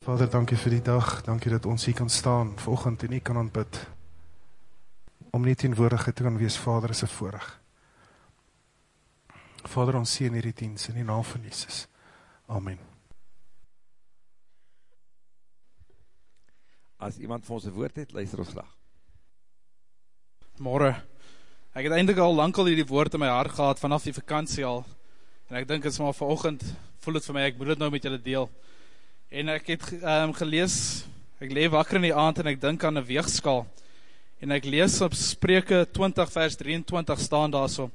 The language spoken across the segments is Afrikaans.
Vader, dankie vir die dag, dankie dat ons hier kan staan, volgend en nie kan aanbid, om nie teenwoordigheid te kan wees, Vader, is een voorig. Vader, ons sê in hierdie diens, in die naam van Jesus. Amen. As iemand vir ons een woord het, luister ons graag. Morgen. Ek het eindelijk al lang al die woord in my hart gehad, vanaf die vakantie al. En ek dink, het is maar vanochtend, voel het vir my, ek moet het nou met julle deel. En ek het um, gelees, ek leef wakker in die aand en ek dink aan een weegskal. En ek lees op spreke 20 vers 23 staan daar so.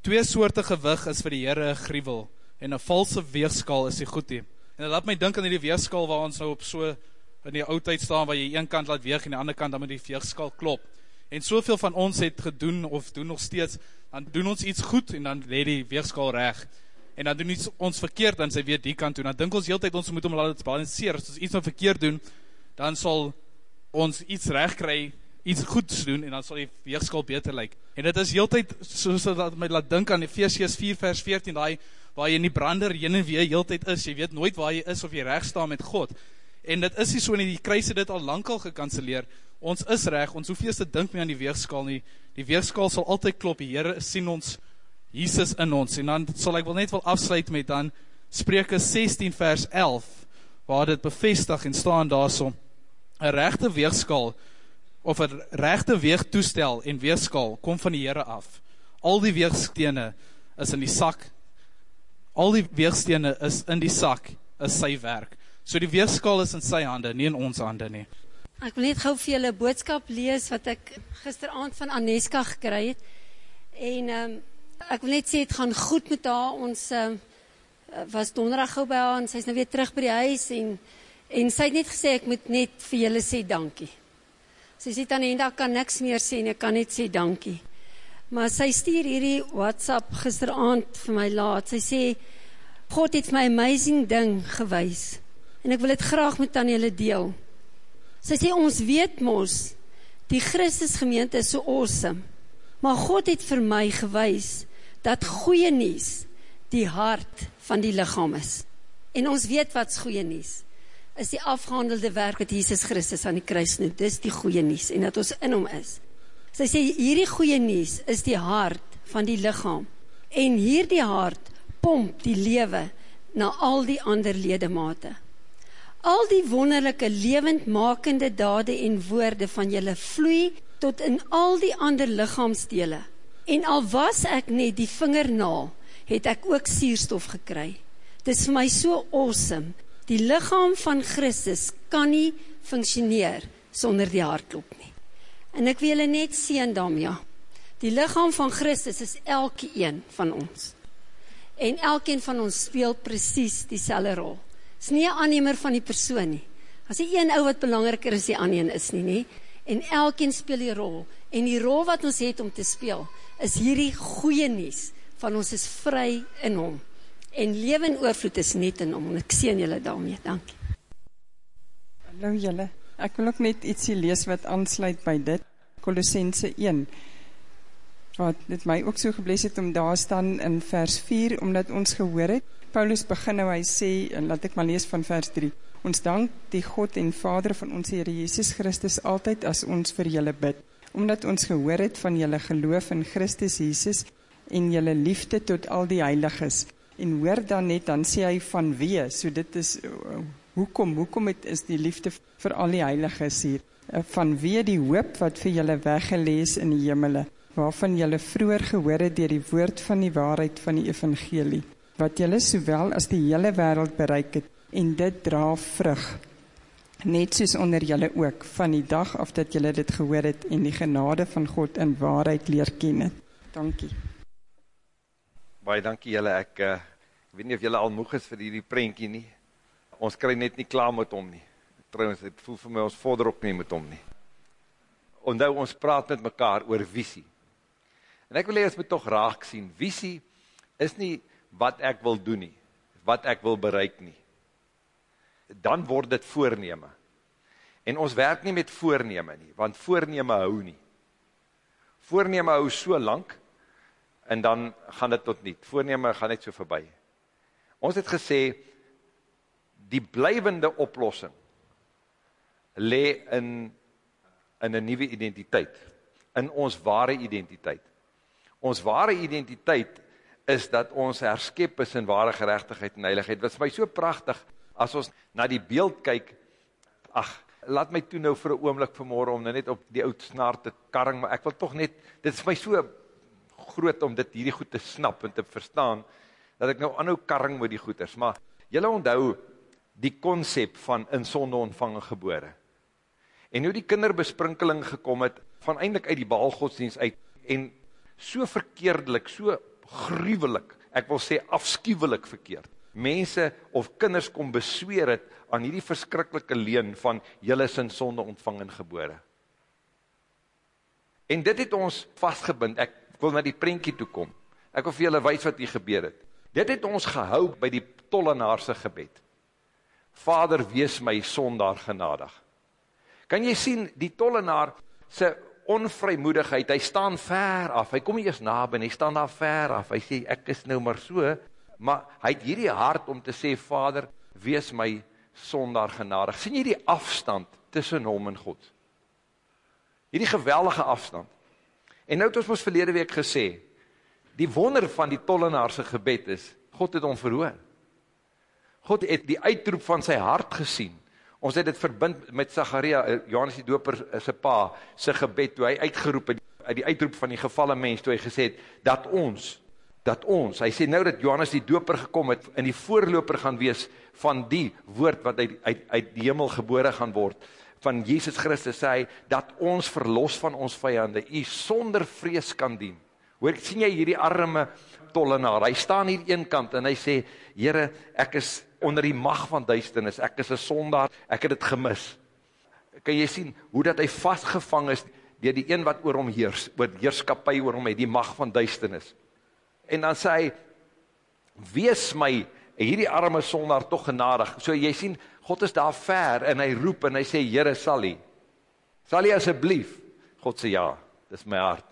Twee soorte gewig is vir die Heere gruwel en een valse weegskal is die goed die. En dat laat my dink aan die weegskal waar ons nou op so in die oudheid staan waar jy een kant laat weeg en die ander kant dan met die weegskal klop. En soveel van ons het gedoen of doen nog steeds, dan doen ons iets goed en dan lê die weegskaal reg. En dan doen iets ons verkeerd dan sy weet die kant toe. Dan dink ons heeltyd ons moet hom laat balanseer. As ons iets nou verkeerd doen, dan sal ons iets reg kry, iets goeds doen en dan sal die weegskaal beter lyk. En dit is heeltyd soos dat my laat dink aan Efesiërs 4 vers 14, daai waar jy in die brander heen en weer heeltyd is. Jy weet nooit waar jy is of jy reg staan met God. En dit is nie so nie, die kruis het dit al lankal gekanseleer ons is reg, ons hoef eers te dink meer aan die weegskaal nie, die weegskaal sal altyd klop, die Heere sien ons, Jesus in ons, en dan sal ek wel net wel afsluit met dan, spreke 16 vers 11, waar dit bevestig en staan daar so, een rechte weegskaal, of een rechte weegtoestel en weegskaal, kom van die Heere af, al die weegstene is in die sak, al die weegstene is in die sak, is sy werk, so die weegskaal is in sy hande, nie in ons hande nie, Ek wil net gou vir julle 'n boodskap lees wat ek gisteraand van Aneska gekry het. En ehm um, ek wil net sê dit gaan goed met haar. Ons uh, was donderdag gou by haar en sy's nou weer terug by die huis en en sy het net gesê ek moet net vir julle sê dankie. Sy sê dan eendag kan niks meer sê en ek kan net sê dankie. Maar sy stuur hierdie WhatsApp gisteraand vir my laat. Sy sê God het my amazing ding gewys en ek wil dit graag met aan julle deel. Sy sê ons weet mos die Christus gemeente is so awesome. Maar God het vir my gewys dat goeie nuus die hart van die liggaam is. En ons weet wat's goeie nuus. Is die afgehandelde werk wat Jesus Christus aan die kruis doen. Dis die goeie nuus en dat ons in hom is. Sy sê hierdie goeie nuus is die hart van die liggaam. En hierdie hart pomp die lewe na al die ander ledemate. Al die wonderlike lewendmakende dade en woorde van julle vloei tot in al die ander liggaamsdele. En al was ek net die vingernaal, het ek ook suurstof gekry. Dis vir my so awesome. Die liggaam van Christus kan nie funksioneer sonder die hartklop nie. En ek wil julle net sien. Ja. Die liggaam van Christus is elkeen van ons. En elkeen van ons speel presies dieselfde rol is nie 'n aannemer van die persoon nie. As die een ou wat belangriker is die een is nie, nê? En elkeen speel 'n rol en die rol wat ons het om te speel is hierdie goeie nuus van ons is vry in hom. En lewe in oorvloed is net in hom. Ek seën julle daarmee. Dankie. Hallo julle. Ek wil ook net ietsie lees wat aansluit by dit. Kolossense 1 wat dit my ook so gebless het om daar staan in vers 4 omdat ons gehoor het Paulus begin nou, hy sê, en laat ek maar lees van vers 3, ons dank die God en Vader van ons Heere Jezus Christus altyd as ons vir julle bid, omdat ons gehoor het van julle geloof in Christus Jezus en julle liefde tot al die heiliges. En hoor dan net, dan sê hy van wie, so dit is, hoekom, hoekom het, is die liefde vir al die heiliges hier? Van wie die hoop wat vir julle weggelees in die hemele, waarvan julle vroeger gehoor het dier die woord van die waarheid van die evangelie wat julle sowel as die hele wêreld bereik het en dit dra vrug net soos onder julle ook van die dag af dat julle dit gehoor het en die genade van God in waarheid leer ken het. Dankie. Baie dankie julle. Ek uh, weet nie of julle al moeg is vir hierdie prentjie nie. Ons kry net nie klaar met hom nie. Trouwens, dit voel vir my ons vorder ook nie met hom nie. Onthou ons praat met mekaar oor visie. En ek wil hê ons moet tog raak sien, visie is nie wat ek wil doen nie, wat ek wil bereik nie. Dan word dit voorneme. En ons werk nie met voorneme nie, want voorneme hou nie. Voorneme hou so lank, en dan gaan dit tot niet. Voorneme gaan net so voorbij. Ons het gesê, die blijwende oplossing lê in in 'n nuwe identiteit, in ons ware identiteit. Ons ware identiteit is dat ons herskep is in ware geregtigheid en heiligheid. Dit is my so pragtig as ons na die beeld kyk. Ag, laat my toe nou vir 'n oomblik vanmôre om nou net op die ou snaar te karring, maar ek wil tog net dit is my so groot om dit hierdie goed te snap en te verstaan dat ek nou aanhou karring met die goeters, maar julle onthou die konsep van in sonde ontvang en gebore. En hoe die kinderbesprinkeling gekom het van eintlik uit die Baalgodsdienst uit en so verkeerdelik, so gruwelik, ek wil sê afskuwelik verkeerd. Mense of kinders kom besweer het aan hierdie verskriklike leen van julle is in sonde ontvang en gebore. En dit het ons vastgebind, ek wil na die prentjie toe kom. Ek wil vir julle wys wat hier gebeur het. Dit het ons gehou by die tollenaarse gebed. Vader, wees my sondaar genadig. Kan jy sien, die tollenaar se onvrymoedigheid, hy staan ver af, hy kom nie eers naby, hy staan daar ver af, hy sê, ek is nou maar so, maar hy het hierdie hart om te sê, Vader, wees my sondaar genadig. Sien jy die afstand tussen hom en God? Hierdie geweldige afstand. En nou het ons ons verlede week gesê, die wonder van die tollenaarse gebed is, God het hom verhoor. God het die uitroep van sy hart gesien. Ons het dit verbind met Zacharia, eh, Johannes die doper eh, sy pa, sy gebed, toe hy uitgeroep het, uit die uitroep van die gevalle mens, toe hy gesê het, dat ons, dat ons, hy sê nou dat Johannes die doper gekom het, in die voorloper gaan wees, van die woord wat uit, uit, uit die hemel gebore gaan word, van Jesus Christus sê hy, dat ons verlos van ons vijande, hy sonder vrees kan dien. Hoor, sien jy hierdie arme tollenaar, hy staan hier een kant, en hy sê, Heere, ek is onder die mag van duisternis, ek is een sondaar, ek het het gemis. Kan jy sien, hoe dat hy vastgevang is, dier die een wat oor hom heers, oor heerskapie oor hom, die mag van duisternis. En dan sê hy, wees my, hierdie arme sondaar toch genadig, so jy sien, God is daar ver, en hy roep, en hy sê, Heere, sal hy, sal hy asjeblief, God sê, ja, dis my hart.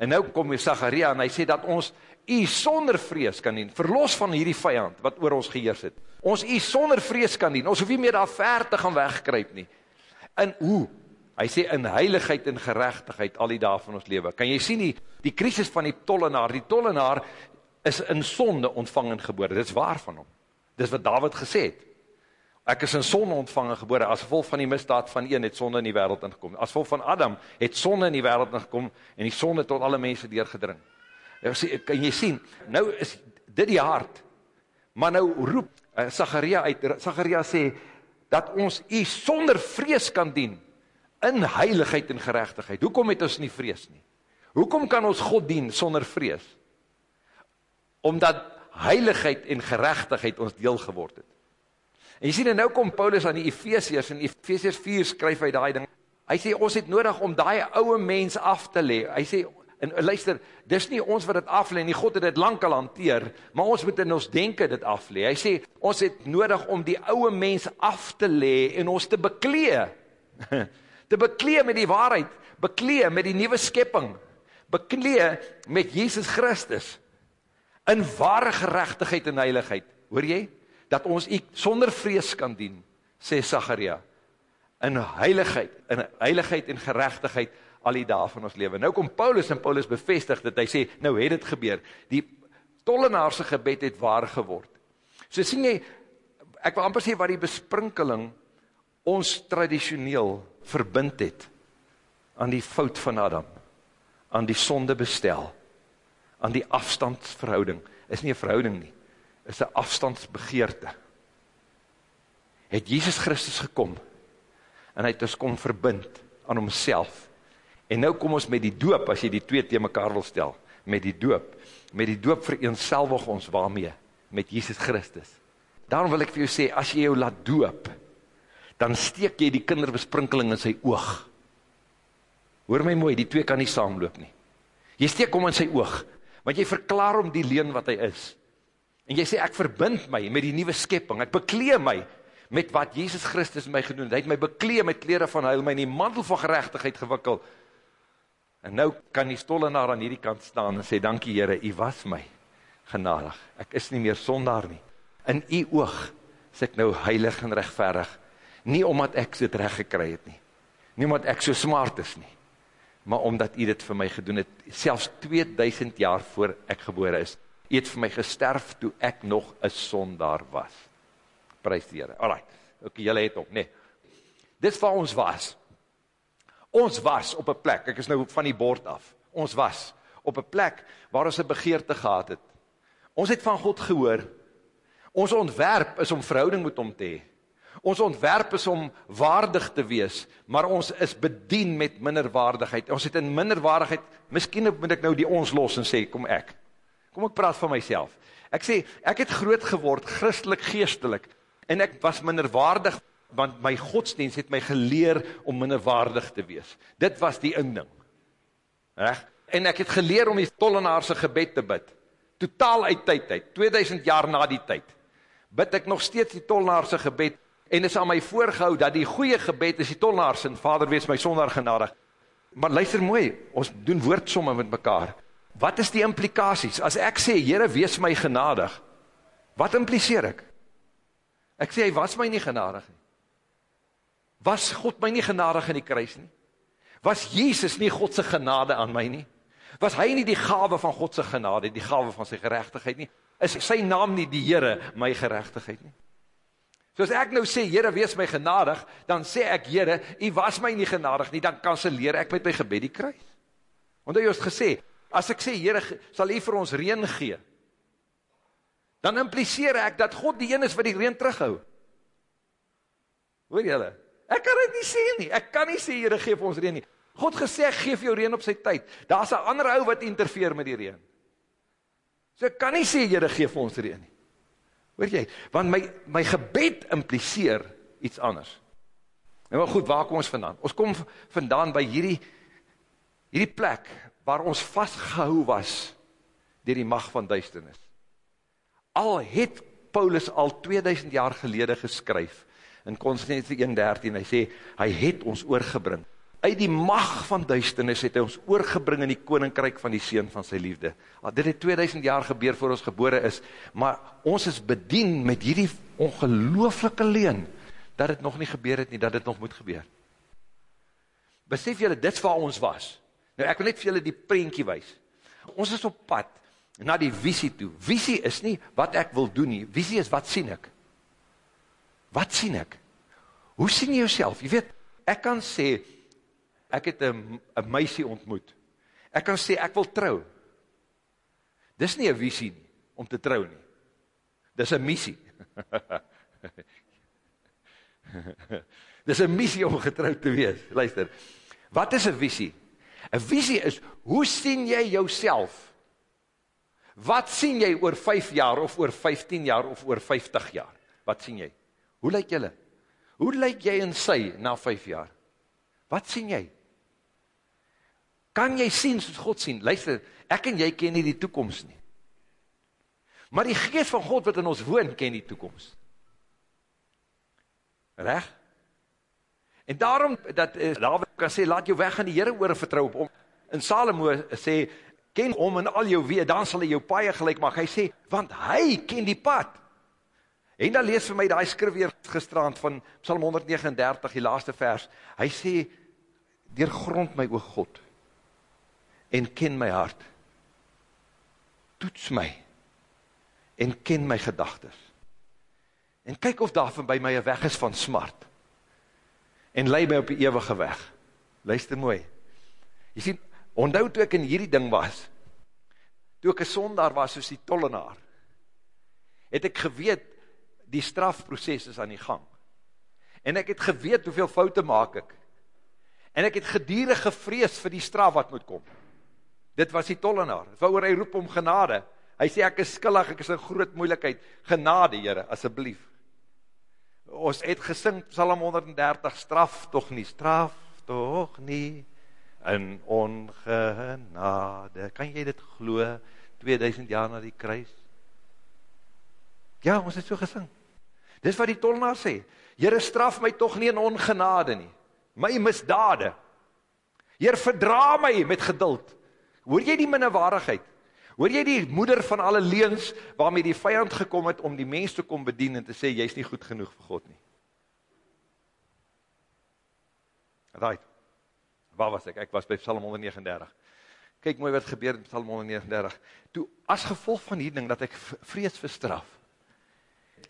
En nou kom jy Zacharia, en hy sê, dat ons, u sonder vrees kan dien, verlos van hierdie vijand, wat oor ons geheers het. Ons u sonder vrees kan dien, ons hoef nie meer daar ver te gaan wegkryp nie. En hoe? Hy sê, in heiligheid en gerechtigheid, al die dag van ons leven. Kan jy sien die, die krisis van die tollenaar, die tollenaar is in sonde ontvangen geboren, dit is waar van hom. Dit is wat David gesê het. Ek is in sonde ontvangen geboren, as gevolg van die misdaad van een, het sonde in die wereld ingekom. As gevolg van Adam, het sonde in die wereld ingekom, en die sonde tot alle mense deurgedring. Kan jy sien, nou is dit die hart, maar nou roep eh, Zacharia uit, Zacharia sê, dat ons u sonder vrees kan dien, in heiligheid en gerechtigheid. Hoekom het ons nie vrees nie? Hoekom kan ons God dien sonder vrees? Omdat heiligheid en gerechtigheid ons deel geword het. En jy sien, en nou kom Paulus aan die Ephesiërs, en Ephesiërs 4 skryf hy die ding, hy sê, ons het nodig om die ouwe mens af te le, hy sê, en luister, dis nie ons wat dit aflee nie, God het dit lang al hanteer, maar ons moet in ons denken dit aflee. Hy sê, ons het nodig om die ouwe mens af te lee en ons te beklee. te beklee met die waarheid, beklee met die nieuwe skepping, beklee met Jesus Christus, in ware gerechtigheid en heiligheid. Hoor jy? Dat ons ek sonder vrees kan dien, sê Zacharia, in heiligheid, in heiligheid en gerechtigheid, al die dae van ons leven. Nou kom Paulus en Paulus bevestig dat hy sê, nou het het gebeur, die tollenaarse gebed het waar geword. So sien jy, ek wil amper sê waar die besprinkeling ons traditioneel verbind het aan die fout van Adam, aan die sonde bestel, aan die afstandsverhouding, is nie een verhouding nie, is een afstandsbegeerte. Het Jesus Christus gekom, en hy het ons kom verbind aan homself, En nou kom ons met die doop, as jy die twee te mekaar wil stel, met die doop. Met die doop vereenselwig ons waarmee? Met Jesus Christus. Daarom wil ek vir jou sê, as jy jou laat doop, dan steek jy die kinderbesprinkeling in sy oog. Hoor my mooi, die twee kan nie saamloop nie. Jy steek hom in sy oog, want jy verklaar om die leen wat hy is. En jy sê, ek verbind my met die nieuwe skepping, ek beklee my met wat Jesus Christus my gedoen het. Hy het my beklee met kleren van huil, my in die mantel van gerechtigheid gewikkeld, En nou kan die stollenaar aan hierdie kant staan en sê, dankie Heere, u was my genadig. Ek is nie meer sondaar nie. In u oog is ek nou heilig en rechtverig. Nie omdat ek dit recht gekry het nie. Nie omdat ek so smart is nie. Maar omdat u dit vir my gedoen het, selfs 2000 jaar voor ek gebore is. U het vir my gesterf toe ek nog een sondaar was. Prijs die Heere. Alright, ok, jylle het ook, nee. Dit waar ons was. Ons was op een plek, ek is nou van die bord af. Ons was op een plek waar ons een begeerte gehad het. Ons het van God gehoor. Ons ontwerp is om verhouding met hom te hee. Ons ontwerp is om waardig te wees, maar ons is bedien met minderwaardigheid. Ons het in minderwaardigheid, miskien moet ek nou die ons los en sê, kom ek. Kom ek praat van myself. Ek sê, ek het groot geword, christelik, geestelik, en ek was minderwaardig, want my godsdienst het my geleer om minderwaardig te wees. Dit was die inding. Recht? En ek het geleer om die tollenaarse gebed te bid. Totaal uit tyd uit, 2000 jaar na die tyd. Bid ek nog steeds die tollenaarse gebed, en is aan my voorgehou, dat die goeie gebed is die tollenaarse, en vader wees my sonder genadig. Maar luister mooi, ons doen woordsomme met mekaar. Wat is die implikaties? As ek sê, Heere, wees my genadig, wat impliseer ek? Ek sê, hy was my nie genadig nie. Was God my nie genadig in die kruis nie? Was Jezus nie Godse genade aan my nie? Was hy nie die gave van Godse genade, die gave van sy gerechtigheid nie? Is sy naam nie die Heere my gerechtigheid nie? So as ek nou sê, Heere, wees my genadig, dan sê ek, Heere, u was my nie genadig nie, dan kanseleer ek met my gebed die kruis. Want hy het gesê, as ek sê, Heere, sal u vir ons reen gee, dan impliseer ek dat God die een is wat die reen terughou. Hoor jylle? Ek kan dit nie sê nie, ek kan nie sê, Heere, geef ons reen nie. God gesê, geef jou reen op sy tyd. Daar is een ander ou wat interfeer met die reen. So ek kan nie sê, Heere, geef ons reen nie. Weet jy, want my, my gebed impliseer iets anders. En nou, maar goed, waar kom ons vandaan? Ons kom vandaan by hierdie, hierdie plek, waar ons vastgehou was, dier die mag van duisternis. Al het Paulus al 2000 jaar gelede geskryf, in Konstantinse 1.13, hy sê, hy het ons oorgebring, uit die mag van duisternis het hy ons oorgebring in die koninkryk van die Seen van sy liefde. Ah, dit het 2000 jaar gebeur voor ons gebore is, maar ons is bedien met hierdie ongelooflike leen, dat het nog nie gebeur het nie, dat het nog moet gebeur. Besef julle, dit waar ons was. Nou ek wil net vir julle die prentjie wys. Ons is op pad na die visie toe. Visie is nie wat ek wil doen nie, visie is wat sien ek. Wat sien ek? Hoe sien jy jouself? Jy weet, ek kan sê, ek het een, een meisie ontmoet. Ek kan sê, ek wil trou. Dis nie een visie nie, om te trou nie. Dis een missie. Dis een missie om getrouwd te wees. Luister, wat is een visie? Een visie is, hoe sien jy jouself? Wat sien jy oor 5 jaar, of oor 15 jaar, of oor 50 jaar? Wat sien jy? Hoe lyk jylle? Hoe lyk jy in sy na 5 jaar? Wat sien jy? Kan jy sien soos God sien? Luister, ek en jy ken nie die toekomst nie. Maar die geest van God wat in ons woon, ken die toekomst. Reg? En daarom, dat uh, David kan sê, laat jou weg aan die Heere oor vertrouw op om. En Salomo sê, ken om in al jou wee, dan sal hy jou paie gelijk maak. Hy sê, want hy ken die pad. En dan lees vir my die skrif weer gestrand van Psalm 139, die laaste vers. Hy sê, deurgrond my oog God, en ken my hart. Toets my en ken my gedagtes. En kyk of daar van by my 'n weg is van smart. En lei my op die ewige weg. Luister mooi. Jy sien, onthou toe ek in hierdie ding was, toe ek 'n sondaar was soos die tollenaar, het ek geweet die strafproses is aan die gang. En ek het geweet hoeveel foute maak ek. En ek het gedierig gevrees vir die straf wat moet kom. Dit was die tollenaar. Waar hy roep om genade. Hy sê ek is skuldig, ek is in groot moeilikheid. Genade, Here, asseblief. Ons het gesing Psalm 130 straf tog nie, straf tog nie in ongenade. Kan jy dit glo 2000 jaar na die kruis? Ja, ons het so gesing. Dis wat die tollenaar sê. Here straf my tog nie in ongenade nie. My misdade. Heer verdra my met geduld. Hoor jy die minnewaardigheid? Hoor jy die moeder van alle leens, waarmee die vijand gekom het, om die mens te kom bedien, en te sê, jy is nie goed genoeg vir God nie. Right. Waar was ek? Ek was by Psalm 139. Kyk mooi wat gebeur in Psalm 139. Toe, as gevolg van die ding, dat ek vrees vir straf,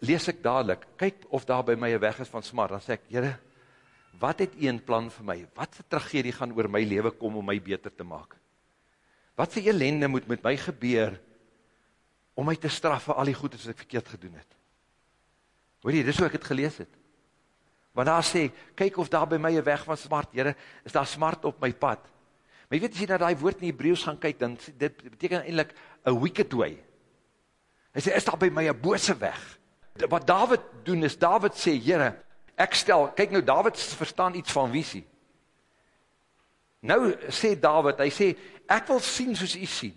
lees ek dadelijk, kyk of daar by my een weg is van smart, dan sê ek, Heere, wat het een plan vir my? Wat vir tragedie gaan oor my leven kom om my beter te maak? Wat vir ellende moet met my gebeur om my te straf vir al die goedes wat ek verkeerd gedoen het? Hoor jy, dis hoe ek het gelees het. Want daar sê, kyk of daar by my een weg van smart, Heere, is daar smart op my pad. Maar jy weet, as jy na die woord in die Hebreeuws gaan kyk, dan dit beteken eindelijk a wicked way. Hy sê, is daar by my een bose weg? Wat David doen is, David sê, Heere, ek stel, kyk nou, David verstaan iets van visie. Nou sê David, hy sê, ek wil sien soos jy sien.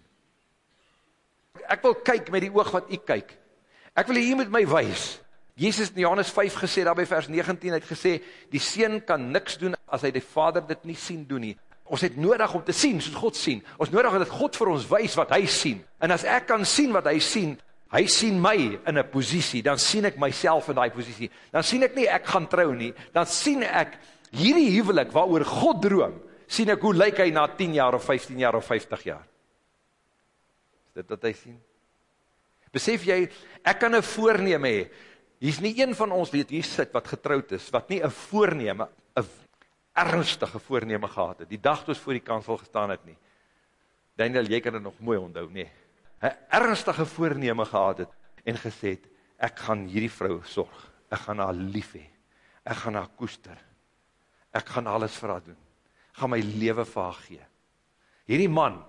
Ek wil kyk met die oog wat ek kyk. Ek wil hier met my wees. Jezus in Johannes 5 gesê, daar by vers 19, het gesê, die Seen kan niks doen, as hy die Vader dit nie sien doen nie. Ons het nodig om te sien, soos God sien. Ons nodig dat God vir ons wees wat hy sien. En as ek kan sien wat hy sien, hy sien my in een positie, dan sien ek myself in die positie. Dan sien ek nie, ek gaan trou nie. Dan sien ek, hierdie huwelik, waar God droom, sien ek hoe lyk hy na 10 jaar of 15 jaar of 50 jaar. Is dit wat hy sien? Besef jy, ek kan een voorneem hee, Hier is nie een van ons weet hier sit wat getrouwd is, wat nie een voorneme, een ernstige voorneme gehad het, die dag toos voor die kansel gestaan het nie. Daniel, jy kan het nog mooi onthou, nie. Een ernstige voorneme gehad het, en gesê het, ek gaan hierdie vrou sorg, ek gaan haar lief hee, ek gaan haar koester, ek gaan alles vir haar doen, gaan my leven vir haar gee. Hierdie man,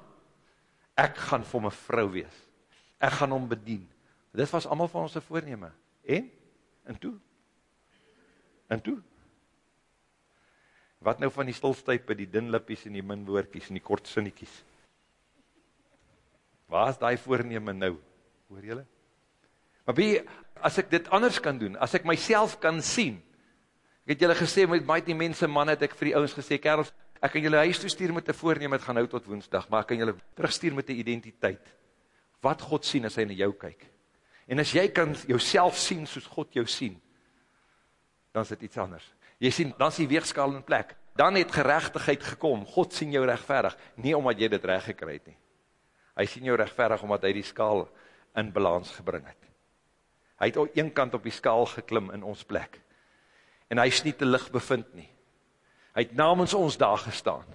ek gaan vir my vrou wees, ek gaan hom bedien. Dit was allemaal van ons voorneme. En? En toe? En toe? Wat nou van die stilstype, die dinlippies en die minwoorkies en die kort sinniekies? Waar is die voorneme nou? Hoor jylle? Maar wie, as ek dit anders kan doen, as ek myself kan sien, ek het jylle gesê, met my die mense man het ek vir die ouwens gesê, kerels, ek kan jylle huis toestuur met die voorneme, het gaan hou tot woensdag, maar ek kan jylle terugstuur met die identiteit. Wat God sien as hy na jou kyk. En as jy kan jouself sien soos God jou sien, dan is dit iets anders. Jy sien, dan is die weegskaal in plek. Dan het gerechtigheid gekom. God sien jou rechtverig. Nie omdat jy dit recht gekry het nie. Hy sien jou rechtverig omdat hy die skaal in balans gebring het. Hy het ook een kant op die skaal geklim in ons plek. En hy is nie te licht bevind nie. Hy het namens ons daar gestaan.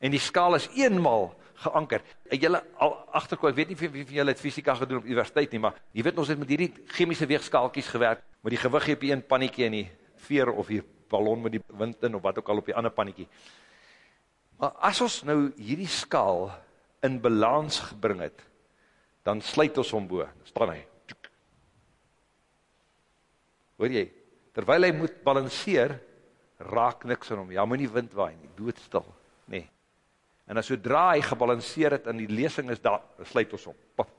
En die skaal is eenmaal geanker. Het julle al achterkom, ek weet nie wie van julle het fysika gedoen op universiteit nie, maar jy weet ons het met hierdie chemische weegskaalkies gewerk, met die gewig op die een panniekie en die veer of die ballon met die wind in, of wat ook al op die ander panniekie. Maar as ons nou hierdie skaal in balans gebring het, dan sluit ons omboe, staan hy. Hoor jy, terwijl hy moet balanceer, raak niks in hom, ja, moet nie wind waai nie, doodstil, nee. En as sodra hy gebalanceer het en die lesing is daar, sluit ons op. Pop,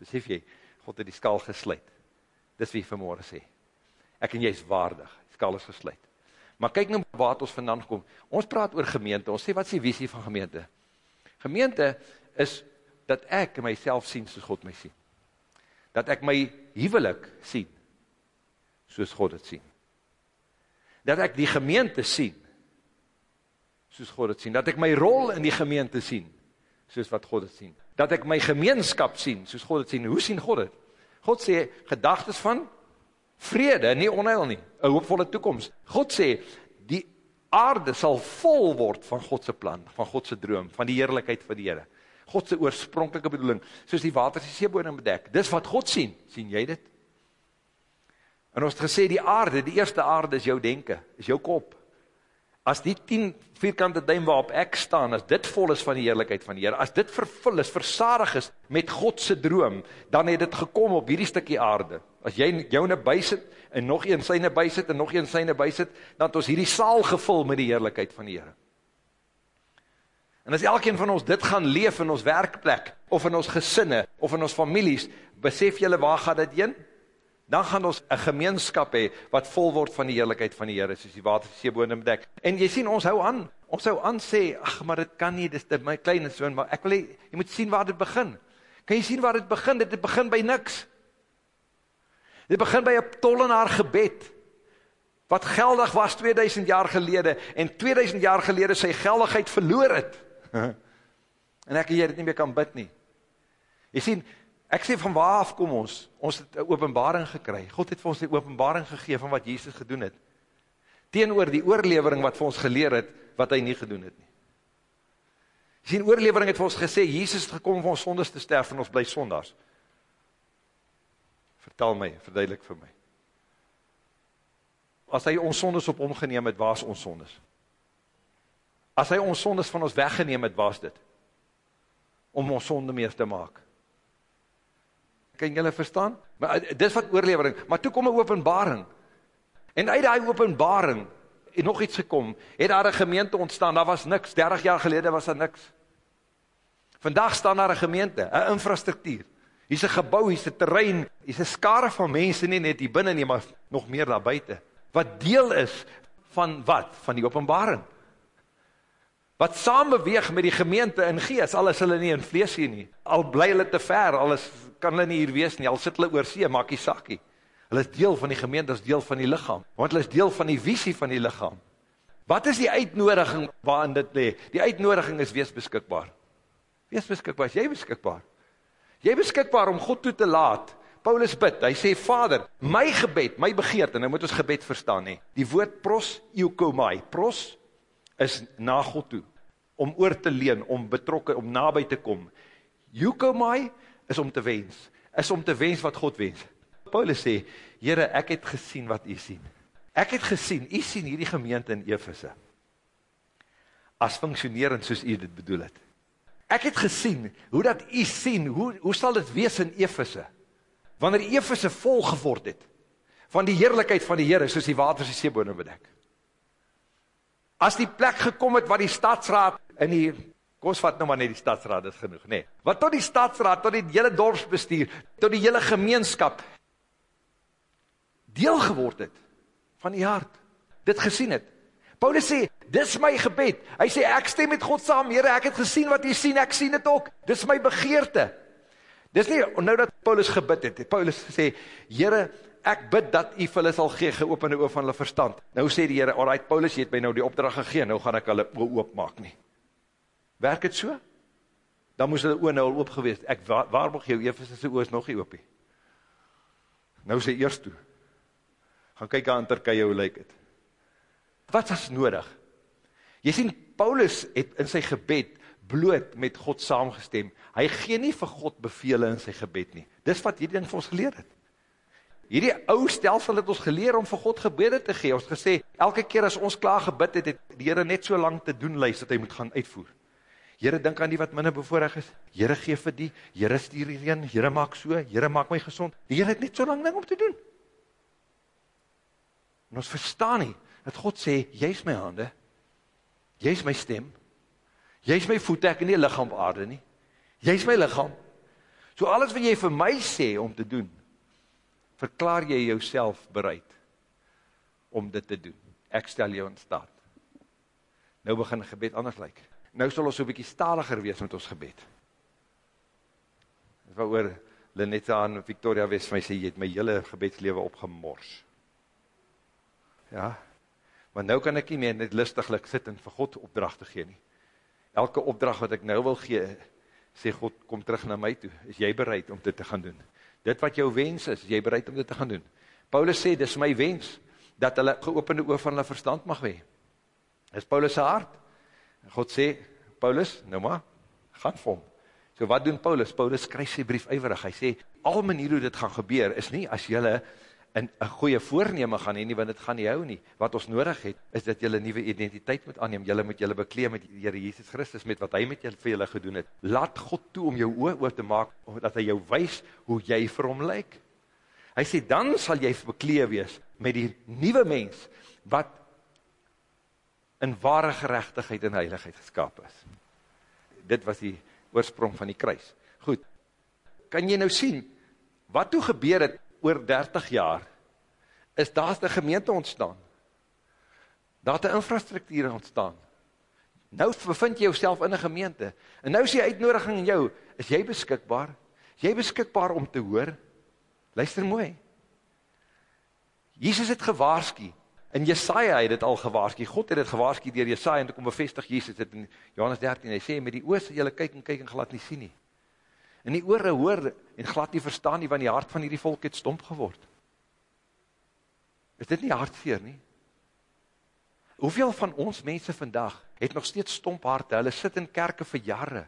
besef jy, God het die skal gesluit. Dis wie vanmorgen sê. Ek en jy is waardig, die skal is gesluit. Maar kyk nou waar ons vandaan kom. Ons praat oor gemeente, ons sê wat is die visie van gemeente? Gemeente is dat ek myself sien soos God my sien. Dat ek my huwelik sien soos God het sien. Dat ek die gemeente sien soos God het sien, dat ek my rol in die gemeente sien, soos wat God het sien, dat ek my gemeenskap sien, soos God het sien, hoe sien God het? God sê, gedagtes van vrede, nie onheil nie, een hoopvolle toekomst. God sê, die aarde sal vol word van Godse plan, van Godse droom, van die heerlijkheid van die Heere. Godse oorspronkelike bedoeling, soos die water die seeboening bedek. Dis wat God sien, sien jy dit? En ons het gesê, die aarde, die eerste aarde is jou denken, is jou kop, as die 10 vierkante duim waarop ek staan, as dit vol is van die heerlijkheid van die Heer, as dit vervul is, versadig is met Godse droom, dan het dit gekom op hierdie stikkie aarde. As jy jou ne bysit, en nog een syne bysit, en nog een syne bysit, dan het ons hierdie saal gevul met die heerlijkheid van die Heer. En as elkeen van ons dit gaan leef in ons werkplek, of in ons gesinne, of in ons families, besef jylle waar gaat dit heen? Dan gaan ons een gemeenskap hee, wat vol word van die heerlijkheid van die Heere, soos die water seeboende bedek. En jy sien, ons hou aan, ons hou aan sê, ach, maar dit kan nie, dit is my klein en so, maar ek wil hee, jy moet sien waar dit begin. Kan jy sien waar dit begin? Dit begin by niks. Dit begin by 'n tollenaar gebed wat geldig was 2000 jaar gelede en 2000 jaar gelede sy geldigheid verloor het. en ek en jy dit nie meer kan bid nie. Jy sien, ek sê van waar af kom ons? Ons het 'n openbaring gekry. God het vir ons 'n openbaring gegee van wat Jesus gedoen het. Teenoor die oorlewering wat vir ons geleer het wat hy nie gedoen het nie. Sien, oorlewering het vir ons gesê Jesus het gekom om ons sondes te sterf en ons bly sondaars. Vertel my, verduidelik vir my. As hy ons sondes op hom geneem het, waar is ons sondes? As hy ons sondes van ons weggeneem het, waar is dit? Om ons sonde meer te maak. Kan julle verstaan? Maar eh, dis wat oorlewering, maar toe kom 'n openbaring. En uit daai openbaring het nog iets gekom. Het daar 'n gemeente ontstaan? Daar was niks. 30 jaar gelede was daar niks. Vandag staan daar 'n gemeente, 'n infrastruktuur. Hier's 'n gebou, hier's 'n terrein, hier's 'n skare van mense nie net hier binne nie, maar nog meer daar buite. Wat deel is van wat? Van die openbaring. Wat saam beweeg met die gemeente in gees, al is hulle nie in vlees hier nie. Al bly hulle te ver, al is kan hulle nie hier wees nie. Al sit hulle oor see, maakie sakkie. Hulle is deel van die gemeente, is deel van die liggaam, want hulle is deel van die visie van die liggaam. Wat is die uitnodiging waarin dit lê? Die uitnodiging is wees beskikbaar. Wees beskikbaar, jy beskikbaar? Jy beskikbaar om God toe te laat. Paulus bid, hy sê Vader, my gebed, my begeerte, nou moet ons gebed verstaan nie. Die woord pros eukomai, pros is na God toe, om oor te leen, om betrokke, om naby te kom. Eukomai is om te wens, is om te wens wat God wens. Paulus sê, Here, ek het gesien wat u sien. Ek het gesien, u sien hierdie gemeente in Efese as funksionerend soos u dit bedoel het. Ek het gesien hoe dat u sien, hoe hoe sal dit wees in Efese? Wanneer Efese vol geword het van die heerlikheid van die Here soos die waters die seebodem bedek. As die plek gekom het waar die stadsraad in die kom ons vat nou maar net die stadsraad is genoeg, nê. Nee. Wat tot die stadsraad, tot die hele dorpsbestuur, tot die hele gemeenskap deel geword het van u hart. Dit gesien het. Paulus sê, dis my gebed. Hy sê, ek stem met God saam, Heere, ek het gesien wat jy sien, ek sien het ook. Dis my begeerte. Dis nie, nou dat Paulus gebid het, Paulus sê, Heere, ek bid dat jy vir hulle sal gee, geopende oor van hulle verstand. Nou sê die Heere, alright, Paulus, jy het my nou die opdracht gegeen, nou gaan ek hulle oor oopmaak nie. Werk het so? Dan moes hulle oor nou al oop gewees. Ek, waar, waar mag jou, Ephesus' oor is nog nie oopie. Nou sê eerst toe. Gaan kyk aan Turkije, hoe lyk het. Wat was nodig? Jy sien, Paulus het in sy gebed bloot met God saamgestem. Hy gee nie vir God bevele in sy gebed nie. Dis wat hierdie ding vir ons geleer het. Hierdie ou stelsel het ons geleer om vir God gebede te gee. Ons gesê, elke keer as ons klaar gebid het, het die Heere net so lang te doen lys, dat hy moet gaan uitvoer. Heere, dink aan die wat minder bevoorrecht is. Heere, geef vir die. Heere, stuur hierheen. Heere, maak so. Heere, maak my gezond. Die Heere het net so lang ding om te doen. En ons verstaan nie, dat God sê, jy is my hande, jy is my stem, jy is my voete, ek in die lichaam aarde nie, jy is my lichaam, so alles wat jy vir my sê om te doen, verklaar jy jouself bereid om dit te doen. Ek stel jou in staat. Nou begin gebed anders lyk. Nou sal ons so bietjie staliger wees met ons gebed. Dit was oor Lenetta aan Victoria Wes my sê jy het my hele gebedslewe opgemors. Ja, Want nou kan ek nie meer net lustiglik sit en vir God opdragte gee nie. Elke opdrag wat ek nou wil gee, sê God, kom terug na my toe. Is jy bereid om dit te gaan doen? Dit wat jou wens is, jy bereid om dit te gaan doen? Paulus sê, dis my wens, dat hulle geopende oor van hulle verstand mag wee. Dis Paulus' hart. God sê, Paulus, nou maar, gaan vir hom. So wat doen Paulus? Paulus skryf sy brief ywerig. Hy sê, al manier hoe dit gaan gebeur, is nie as jylle in 'n goeie voorneme gaan hê nie want dit gaan nie hou nie. Wat ons nodig het is dat jy 'n nuwe identiteit moet aanneem. Jy moet julle bekleed met die Here Jesus Christus met wat hy met julle vir julle gedoen het. Laat God toe om jou oë oop te maak dat hy jou wys hoe jy vir hom lyk. Hy sê dan sal jy bekleed wees met die nuwe mens wat in ware geregtigheid en heiligheid geskaap is. Dit was die oorsprong van die kruis. Goed. Kan jy nou sien wat toe gebeur het oor 30 jaar, is daar 'n gemeente ontstaan. Daar het 'n infrastruktuur ontstaan. Nou bevind jy jouself in 'n gemeente. En nou is die uitnodiging in jou, is jy beskikbaar? Is jy beskikbaar om te hoor? Luister mooi. Jesus het gewaarsku. In Jesaja het dit al gewaarsku. God het dit gewaarsku deur Jesaja en toe kom bevestig Jesus dit in Johannes 13. Hy sê met die oë sal julle kyk en kyk en glad nie sien nie. In die ore hoor en glad nie verstaan nie want die hart van hierdie volk het stomp geword. Is dit nie hartseer nie? Hoeveel van ons mense vandag het nog steeds stomp harte? Hulle sit in kerke vir jare.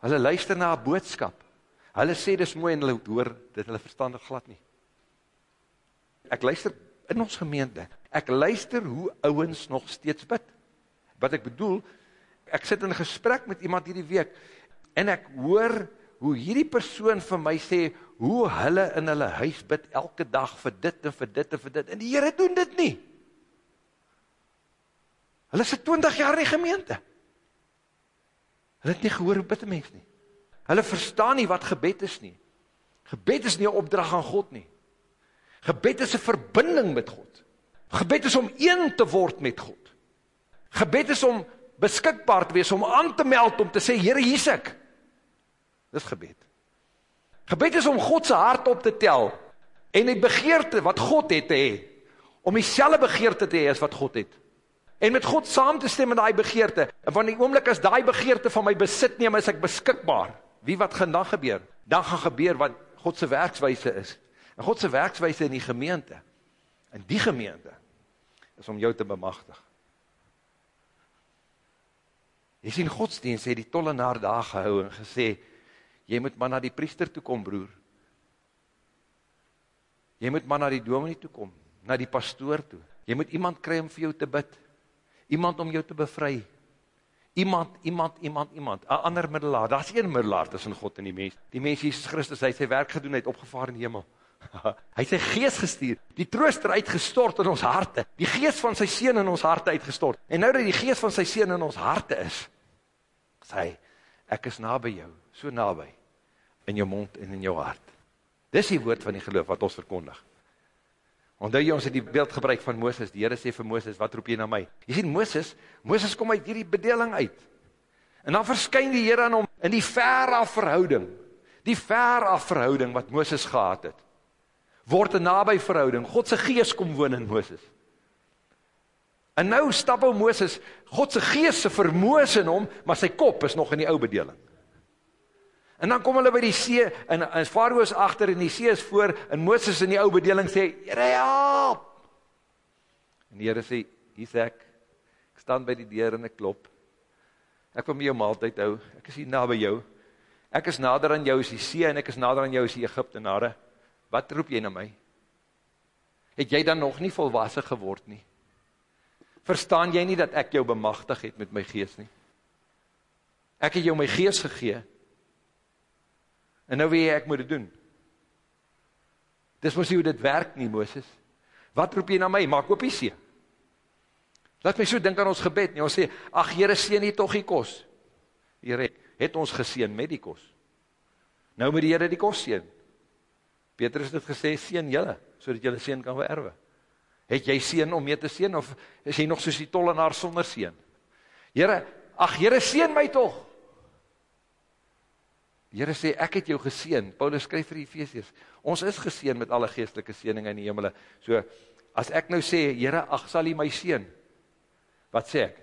Hulle luister na 'n boodskap. Hulle sê dis mooi en hulle hoor dit hulle verstaan dit glad nie. Ek luister in ons gemeente. Ek luister hoe ouens nog steeds bid. Wat ek bedoel, ek sit in gesprek met iemand hierdie week en ek hoor hoe hierdie persoon vir my sê hoe hulle in hulle huis bid elke dag vir dit en vir dit en vir dit en die Here doen dit nie. Hulle sit 20 jaar in die gemeente. Hulle het nie gehoor hoe bid 'n mens nie. Hulle verstaan nie wat gebed is nie. Gebed is nie 'n opdrag aan God nie. Gebed is 'n verbinding met God. Gebed is om een te word met God. Gebed is om beskikbaar te wees, om aan te meld om te sê Here, hier's ek. Dis gebed. Gebed is om God se hart op te tel en die begeerte wat God het te hê om dieselfde begeerte te hê as wat God het en met God saam te stem in daai begeerte. En van die oomblik as daai begeerte van my besit neem, is ek beskikbaar. Wie wat gaan dan gebeur? Dan gaan gebeur wat God se werkswyse is. En God se werkswyse in die gemeente. In die gemeente is om jou te bemagtig. Jy sien godsdienst het die tollenaar daar gehou en gesê, jy moet maar na die priester toe kom, broer. Jy moet maar na die dominee toe kom, na die pastoor toe. Jy moet iemand kry om vir jou te bid iemand om jou te bevry. Iemand, iemand, iemand, iemand, 'n ander middelaar. Daar's een middelaar tussen God en die mens. Die mens Jesus Christus, hy het sy werk gedoen, hy het opgevaar in die hemel. hy het sy gees gestuur, die trooster uitgestort in ons harte. Die gees van sy seun in ons harte uitgestort. En nou dat die gees van sy seun in ons harte is, sê hy, ek is naby jou, so naby in jou mond en in jou hart. Dis die woord van die geloof wat ons verkondig. Onthou jy ons het die beeld gebruik van Moses. Die Here sê vir Moses, "Wat roep jy na my?" Jy sien Moses, Moses kom uit hierdie bedeling uit. En dan verskyn die Here aan hom in die ver af verhouding. Die ver af verhouding wat Moses gehad het. Word 'n naby verhouding. God se gees kom woon in Moses. En nou stap ou Moses, God se gees se vermoë in hom, maar sy kop is nog in die ou bedeling. En dan kom hulle by die see en en Farao is agter en die see is voor en Moses in die ou bedeling sê, "Here help." En die Here sê, "Hier's ek. Ek staan by die deur en ek klop. Ek wil met jou maaltyd hou. Ek is hier naby jou. Ek is nader aan jou as die see en ek is nader aan jou as die Egiptenare. Wat roep jy na my? Het jy dan nog nie volwasse geword nie? Verstaan jy nie dat ek jou bemagtig het met my gees nie? Ek het jou my gees gegee." En nou wie ek moet dit doen? Dis mos nie hoe dit werk nie, Moses. Wat roep jy na my? Maak oop die see. Laat my so dink aan ons gebed nie. Ons sê, ag Here seën nie tog die kos. Here het ons geseën met die kos. Nou moet die Here die kos seën. Petrus het gesê, seën julle sodat julle seën kan vererwe. Het jy seën om mee te seën of is jy nog soos die tollenaar sonder seën? Here, ag Here seën my tog. Here sê ek het jou geseën. Paulus skryf vir die Efesiërs. Ons is geseën met alle geestelike seëninge in die hemele. So as ek nou sê Here, ag sal U my seën. Wat sê ek?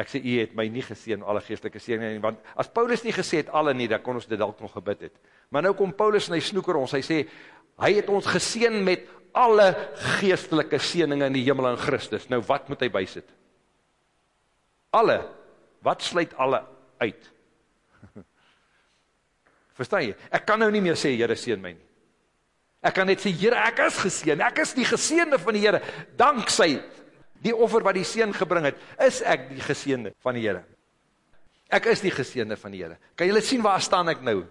Ek sê U het my nie geseën alle geestelike seëninge nie, want as Paulus nie gesê het alle nie, dan kon ons dit dalk nog gebid het. Maar nou kom Paulus en hy snoeker ons. Hy sê hy het ons geseën met alle geestelike seëninge in die hemel in Christus. Nou wat moet hy bysit? Alle. Wat sluit alle uit? Verstaan jy? Ek kan nou nie meer sê Here seën my nie. Ek kan net sê Here, ek is geseën. Ek is die geseënde van die Here. Danksy die offer wat die seun gebring het, is ek die geseënde van die Here. Ek is die geseënde van die Here. Kan julle sien waar staan ek nou?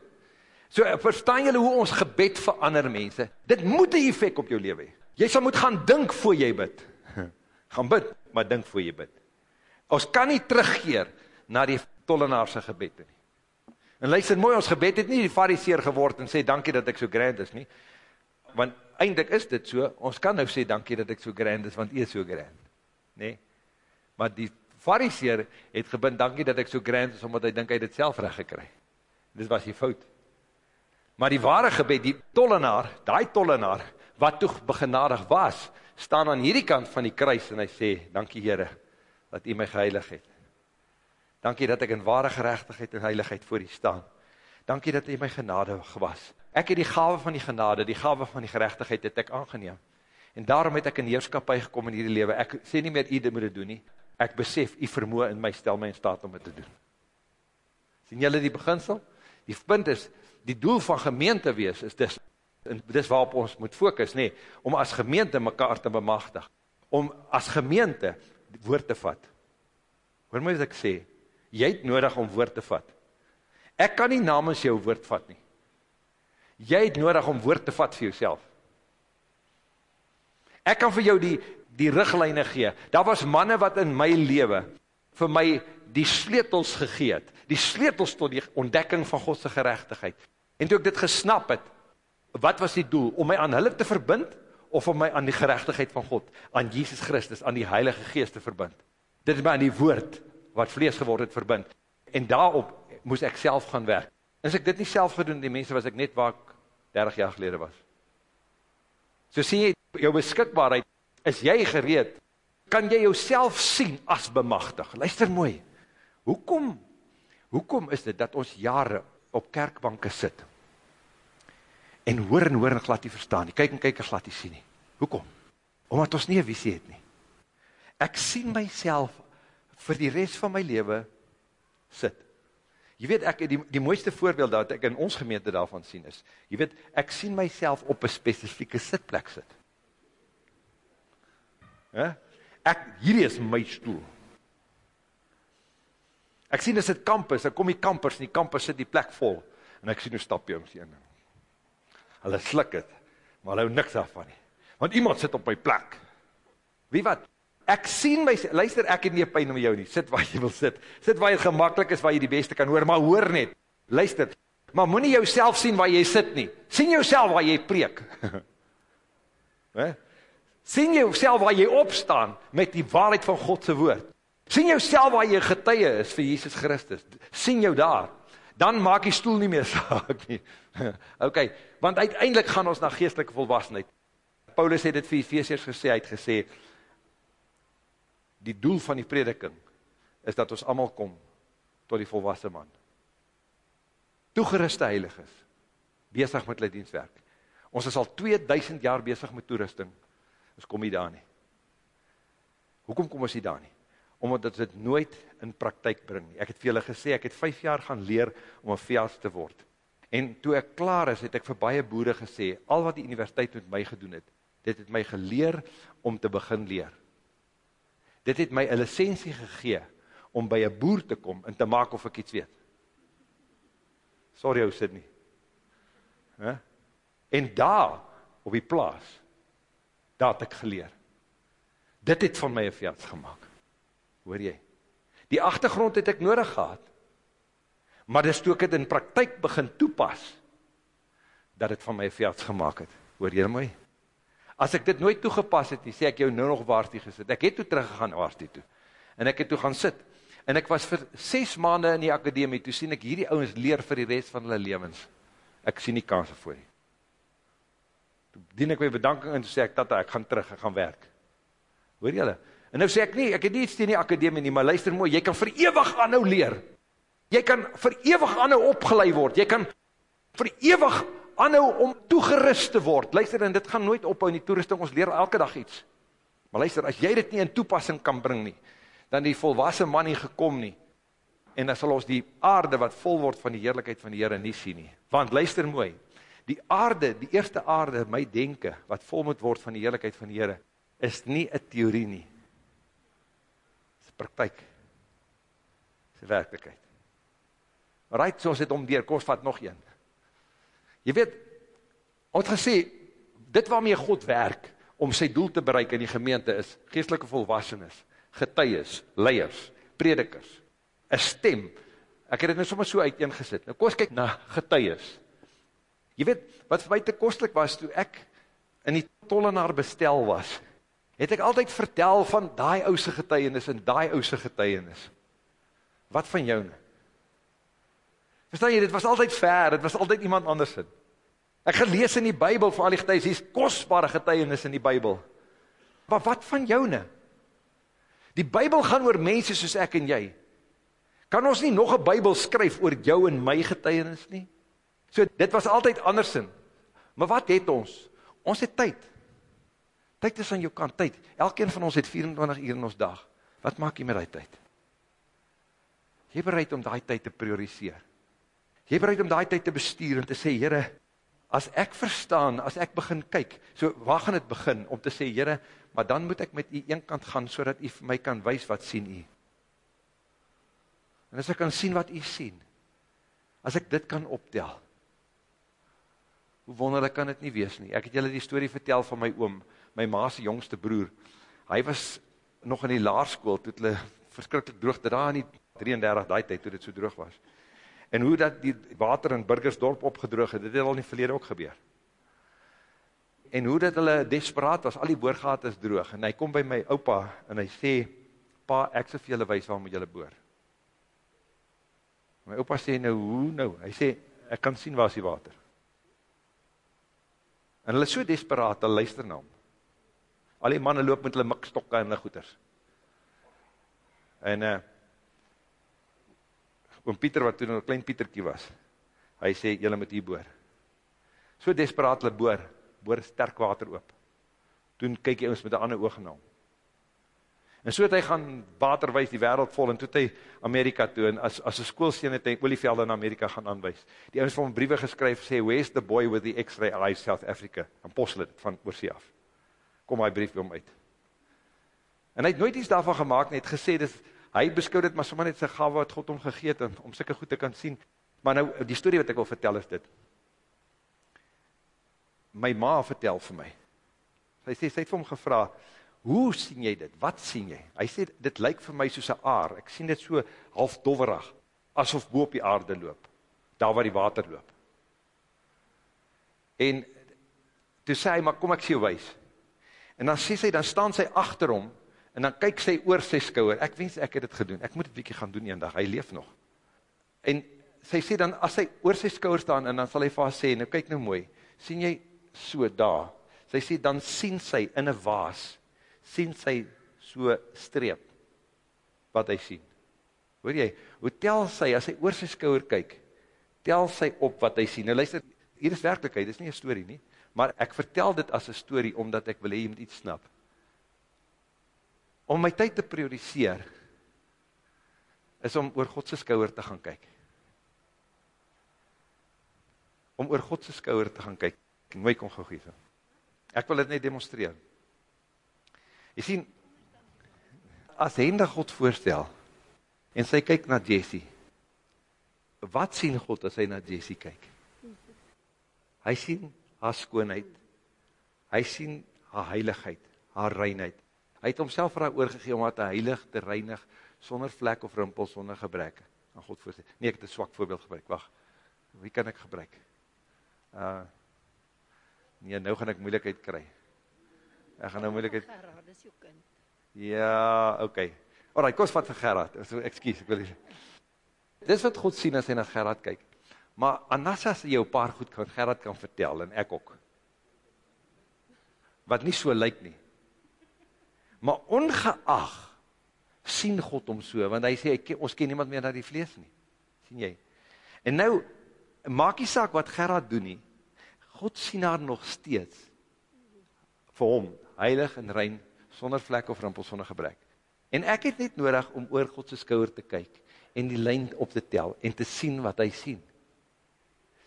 So verstaan julle hoe ons gebed verander mense? Dit moet 'n effek op jou lewe hê. Jy sal moet gaan dink voor jy bid. gaan bid, maar dink voor jy bid. Ons kan nie terugkeer na die tollenaar se gebed nie. En luister mooi, ons gebed het nie die fariseer geword en sê dankie dat ek so grand is nie. Want eintlik is dit so, ons kan nou sê dankie dat ek so grand is want U is so grand. Nê? Nee? Maar die fariseer het gebind dankie dat ek so grand is omdat hy dink hy het dit self reg gekry. Dit was die fout. Maar die ware gebed, die tollenaar, daai tollenaar, wat toe begenadig was, staan aan hierdie kant van die kruis en hy sê, dankie Here, dat u my geheilig het. Dankie dat ek in ware gerechtigheid en heiligheid voor u staan. Dankie dat u my genade gewas. Ek het die gave van die genade, die gave van die gerechtigheid het ek aangeneem. En daarom het ek in heerskapie gekom in hierdie lewe. Ek sê nie meer u moet dit doen nie. Ek besef u vermoë in my stel my in staat om dit te doen. Sien julle die beginsel? Die punt is die doel van gemeente wees is dis en dis waarop ons moet fokus, nê, nee, om as gemeente mekaar te bemagtig. Om as gemeente woord te vat. Hoor my wat ek sê? Jy het nodig om woord te vat. Ek kan nie namens jou woord vat nie. Jy het nodig om woord te vat vir jouself. Ek kan vir jou die die riglyne gee. Daar was manne wat in my lewe vir my die sleutels gegee het. Die sleutels tot die ontdekking van God se geregtigheid. En toe ek dit gesnap het, wat was die doel? Om my aan hulle te verbind of om my aan die geregtigheid van God, aan Jesus Christus, aan die Heilige Gees te verbind? Dit is my aan die woord wat vlees geword het verbind. En daarop moes ek self gaan werk. As ek dit nie self gedoen die mense was ek net waar ek 30 jaar gelede was. So sien jy jou beskikbaarheid, is jy gereed? Kan jy jouself sien as bemagtig? Luister mooi. Hoekom hoekom is dit dat ons jare op kerkbanke sit? En hoor en hoor en glad nie verstaan nie. Kyk en kyk en glad nie sien nie. Hoekom? Omdat ons nie 'n visie het nie. Ek sien myself vir die res van my lewe sit. Jy weet ek die die mooiste voorbeeld wat ek in ons gemeente daarvan sien is, jy weet ek sien myself op 'n spesifieke sitplek sit. Hè? Ek hierdie is my stoel. Ek sien as dit kampus, dan kom die kampers en die kampers sit die plek vol en ek sien hoe stap jy ons een. Hulle sluk dit, maar hulle hou niks daarvan nie. Want iemand sit op my plek. Wie wat? Ek sien my luister, ek het nie pyn om jou nie. Sit waar jy wil sit. Sit waar dit gemaklik is, waar jy die beste kan hoor, maar hoor net. Luister. Maar moenie jouself sien waar jy sit nie. sien jouself waar jy preek. Sien jouself waar jy opstaan met die waarheid van God se woord. sien jouself waar jy getuie is vir Jesus Christus. sien jou daar. Dan maak die stoel nie meer saak nie. OK, want uiteindelik gaan ons na geestelike volwassenheid. Paulus het dit vir Efesiërs gesê, hy het gesê die doel van die prediking is dat ons almal kom tot die volwasse man. Toegeruste heiliges besig met hulle dienswerk. Ons is al 2000 jaar besig met toerusting ons kom nie daar nie. Hoekom kom ons nie daar nie? Omdat dit nooit in praktyk bring nie. Ek het vir julle gesê, ek het 5 jaar gaan leer om 'n veearts te word. En toe ek klaar is, het ek vir baie boere gesê, al wat die universiteit met my gedoen het, dit het my geleer om te begin leer. Dit het my 'n lisensie gegee om by 'n boer te kom en te maak of ek iets weet. Sorry ou Sydney. Hè? En daar op die plaas daar het ek geleer. Dit het van my 'n veearts gemaak. Hoor jy? Die agtergrond het ek nodig gehad. Maar dis toe ek dit in praktyk begin toepas dat dit van my 'n veearts gemaak het. Hoor jy my? As ek dit nooit toegepas het, sê ek jou nou nog waarty gesit. Ek het toe teruggegaan waarty toe. En ek het toe gaan sit. En ek was vir 6 maande in die akademie. Toe sien ek hierdie ouens leer vir die res van hulle lewens. Ek sien nie kanse vir nie dien ek my bedanking en sê ek tata ek gaan terug ek gaan werk. Hoor julle? En nou sê ek nie ek het nie iets teen die akademie nie, maar luister mooi, jy kan vir ewig aanhou leer. Jy kan vir ewig aanhou opgelei word. Jy kan vir ewig aanhou om toegerus te word. Luister en dit gaan nooit ophou in die toerusting ons leer elke dag iets. Maar luister, as jy dit nie in toepassing kan bring nie, dan die volwasse man nie gekom nie. En dan sal ons die aarde wat vol word van die heerlikheid van die Here nie sien nie. Want luister mooi, die aarde, die eerste aarde, my denke, wat vol moet word van die heerlijkheid van die Heere, is nie een theorie nie. Het is praktijk. Het is werkelijkheid. Right, soos het omdeer, kom vat nog een. Je weet, ons gesê, dit waarmee God werk, om sy doel te bereik in die gemeente is, geestelike volwassenes, getuies, leiers, predikers, een stem, ek het het nou soms so uiteengesit, nou kom ons kyk na getuies, Jy weet, wat vir my te kostelik was, toe ek in die tollenaar bestel was, het ek altyd vertel van daai ouse getuienis en daai ouse getuienis. Wat van jou nou? Verstaan jy, dit was altyd ver, dit was altyd iemand anders in. Ek gelees in die Bybel vir al die getuies, hier's kosbare getuienis in die Bybel. Maar wat van joune? Die Bybel gaan oor mense soos ek en jy. Kan ons nie nog 'n Bybel skryf oor jou en my getuienis nie? So dit was altyd andersin. Maar wat het ons? Ons het tyd. Tyd is aan jou kant, tyd. Elkeen van ons het 24 uur in ons dag. Wat maak jy met daai tyd? Jy bereid om daai tyd te prioriseer. Jy bereid om daai tyd te bestuur en te sê, Here, as ek verstaan, as ek begin kyk, so waar gaan dit begin om te sê, Here, maar dan moet ek met u eenkant gaan sodat u vir my kan wys wat sien u. En as ek kan sien wat u sien, as ek dit kan optel, hoe wonderlik kan dit nie wees nie. Ek het julle die storie vertel van my oom, my ma se jongste broer. Hy was nog in die laerskool toe hulle verskriklik droog dit daar in die 33 daai tyd toe dit so droog was. En hoe dat die water in Burgersdorp opgedroog het, dit het al in die verlede ook gebeur. En hoe dat hulle desperaat was, al die boorgate is droog en hy kom by my oupa en hy sê pa, ek sê vir julle wys waar moet julle boor. My oupa sê nou hoe nou? Hy sê ek kan sien waar is die water. En hulle is so desperaat, hulle luister na hom. Al die manne loop met hulle mikstokke en hulle goeters. En uh oom Pieter wat toe nog 'n klein Pietertjie was. Hy sê julle moet hier boor. So desperaat hulle boor, boor sterk water oop. Toe kyk jy ons met 'n ander oog na hom. En so het hy gaan water wys die wêreld vol en toe het hy Amerika toe en as as 'n skoolseun het hy olievelde in Amerika gaan aanwys. Die ouens het hom briewe geskryf sê where's the boy with the x-ray eyes South Africa? En postel dit van oorsee af. Kom hy brief by hom uit. En hy het nooit iets daarvan gemaak nie, het gesê dis hy beskou dit maar sommer net sy gawe wat God hom gegee het om sulke goed te kan sien. Maar nou die storie wat ek wil vertel is dit. My ma vertel vir my. Sy sê sy het vir hom gevra, Hoe sien jy dit? Wat sien jy? Hy sê dit lyk vir my soos 'n aar. Ek sien dit so half dowwerig, asof bo op die aarde loop, daar waar die water loop. En toe sê hy, "Maar kom ek sê jou wys." En dan sê sy, dan staan sy agter hom en dan kyk sy oor sy skouer. Ek wens ek het dit gedoen. Ek moet dit bietjie gaan doen eendag. Hy leef nog. En sy sê dan as hy oor sy skouer staan en dan sal hy vir haar sê, "Nou kyk nou mooi. sien jy so daar?" Sy sê dan sien sy in 'n vaas sien sy so streep wat hy sien. Hoor jy, hoe tel sy as hy oor sy skouer kyk, tel sy op wat hy sien. Nou luister, hier is werklikheid, dis nie 'n storie nie, maar ek vertel dit as 'n storie omdat ek wil hê jy moet iets snap. Om my tyd te prioriseer is om oor God se skouer te gaan kyk. Om oor God se skouer te gaan kyk. Mooi kom gou gee. Ek wil dit net demonstreer. Jy sien, as Hende God voorstel, en sy kyk na Jessie, wat sien God as hy na Jessie kyk? Hy sien haar skoonheid, hy sien haar heiligheid, haar reinheid. Hy het homself vir haar oorgegee om haar te heilig, te reinig, sonder vlek of rimpel, sonder gebreke. Aan God voorstel. Nee, ek het 'n swak voorbeeld gebruik. Wag. Wie kan ek gebruik? Uh Nee, nou gaan ek moeilikheid kry. Ek gaan nou moeilikheid. Gerard, dis jou kind. Ja, okay. Alraai, kos vat vir Gerard. So ekskuus, ek wil nie. Dis wat God sien as hy na Gerard kyk. Maar Anassa sê jou paar goed kan Gerard kan vertel en ek ook. Wat nie so lyk nie. Maar ongeag sien God hom so want hy sê hy, ons ken niemand meer na die vlees nie. sien jy? En nou maak nie saak wat Gerard doen nie. God sien haar nog steeds vir hom heilig en rein, sonder vlek of rimpel, sonder gebrek. En ek het net nodig om oor God se skouer te kyk en die lyn op te tel en te sien wat hy sien.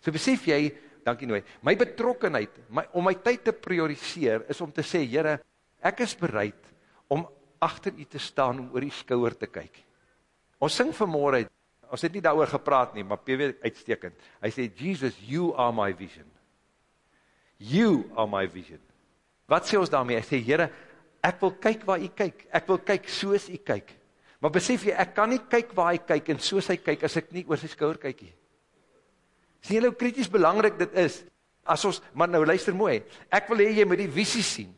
So besef jy, dankie nooi, my betrokkenheid, my, om my tyd te prioriseer, is om te sê, Here, ek is bereid om agter u te staan om oor die skouer te kyk. Ons sing vanmôre, ons het nie daaroor gepraat nie, maar PW uitstekend. Hy sê Jesus, you are my vision. You are my vision. Wat sê ons daarmee? Hy sê, Here, ek wil kyk waar u kyk. Ek wil kyk soos u kyk. Maar besef jy, ek kan nie kyk waar hy kyk en soos hy kyk as ek nie oor sy skouer kyk nie. Sien julle hoe krities belangrik dit is? As ons, maar nou luister mooi. Ek wil hê jy moet die visie sien.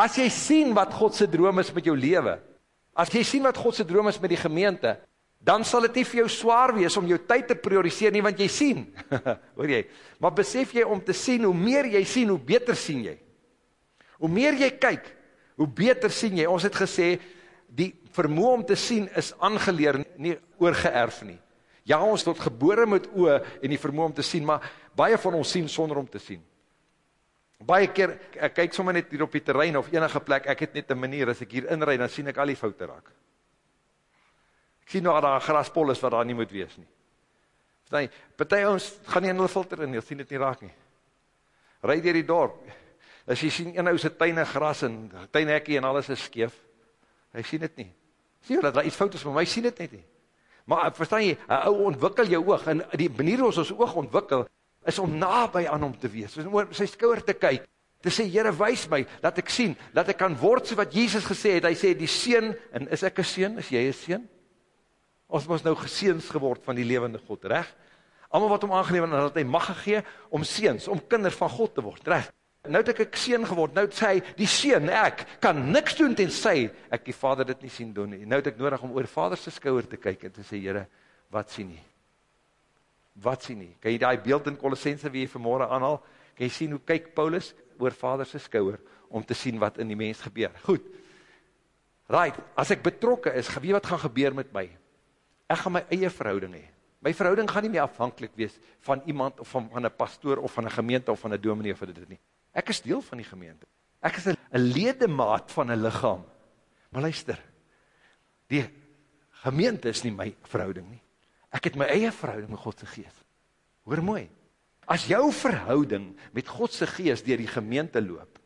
As jy sien wat God se droom is met jou lewe. As jy sien wat God se droom is met die gemeente, dan sal dit nie vir jou swaar wees om jou tyd te prioriseer nie, want jy sien, hoor jy, maar besef jy om te sien, hoe meer jy sien, hoe beter sien jy. Hoe meer jy kyk, hoe beter sien jy. Ons het gesê, die vermoe om te sien is aangeleer, nie oorgeerf nie. Ja, ons tot gebore met oe en die vermoe om te sien, maar baie van ons sien sonder om te sien. Baie keer, ek kyk sommer net hier op die terrein of enige plek, ek het net een manier, as ek hier inrijd, dan sien ek al die foute raak sien nou daar 'n graspol is wat daar nie moet wees nie. Verstaan jy? Party ons gaan nie in hulle filter in, jy sien dit nie raak nie. Ry deur die dorp. As jy sien een ou se tuine gras en tuinhekkie en alles is skeef. Hy sien dit nie. Sien jy dat daar iets fout is met my? Sien dit net nie. Maar verstaan jy, 'n ou ontwikkel jou oog en die manier hoe ons ons oog ontwikkel is om naby aan hom te wees. Om oor sy skouer te kyk te sê, Here, wys my, dat ek sien, dat ek kan word so wat Jesus gesê het. Hy sê, die seun, en is ek 'n seun? Is jy 'n seun? Ons was nou geseens geword van die levende God, reg? Almal wat hom aangeneem het, dat hy mag gegee om seuns, om kinders van God te word, reg? Nou het ek 'n seun geword. Nou sê hy, die seun, ek kan niks doen tensy ek die Vader dit nie sien doen nie. Nou het ek nodig om oor Vader se skouer te kyk en te sê, Here, wat sien jy? Wat sien jy? Kan jy daai beeld in Kolossense wie jy vanmôre aanhaal? Kan jy sien hoe kyk Paulus oor Vader se skouer om te sien wat in die mens gebeur? Goed. Right, as ek betrokke is, weet wat gaan gebeur met my? ek gaan my eie verhouding hê. My verhouding gaan nie meer afhanklik wees van iemand of van, van 'n pastoor of van 'n gemeente of van 'n dominee of dit nie. Ek is deel van die gemeente. Ek is 'n ledemaat van 'n liggaam. Maar luister. Die gemeente is nie my verhouding nie. Ek het my eie verhouding met God se Gees. Hoor mooi. As jou verhouding met God se Gees deur die gemeente loop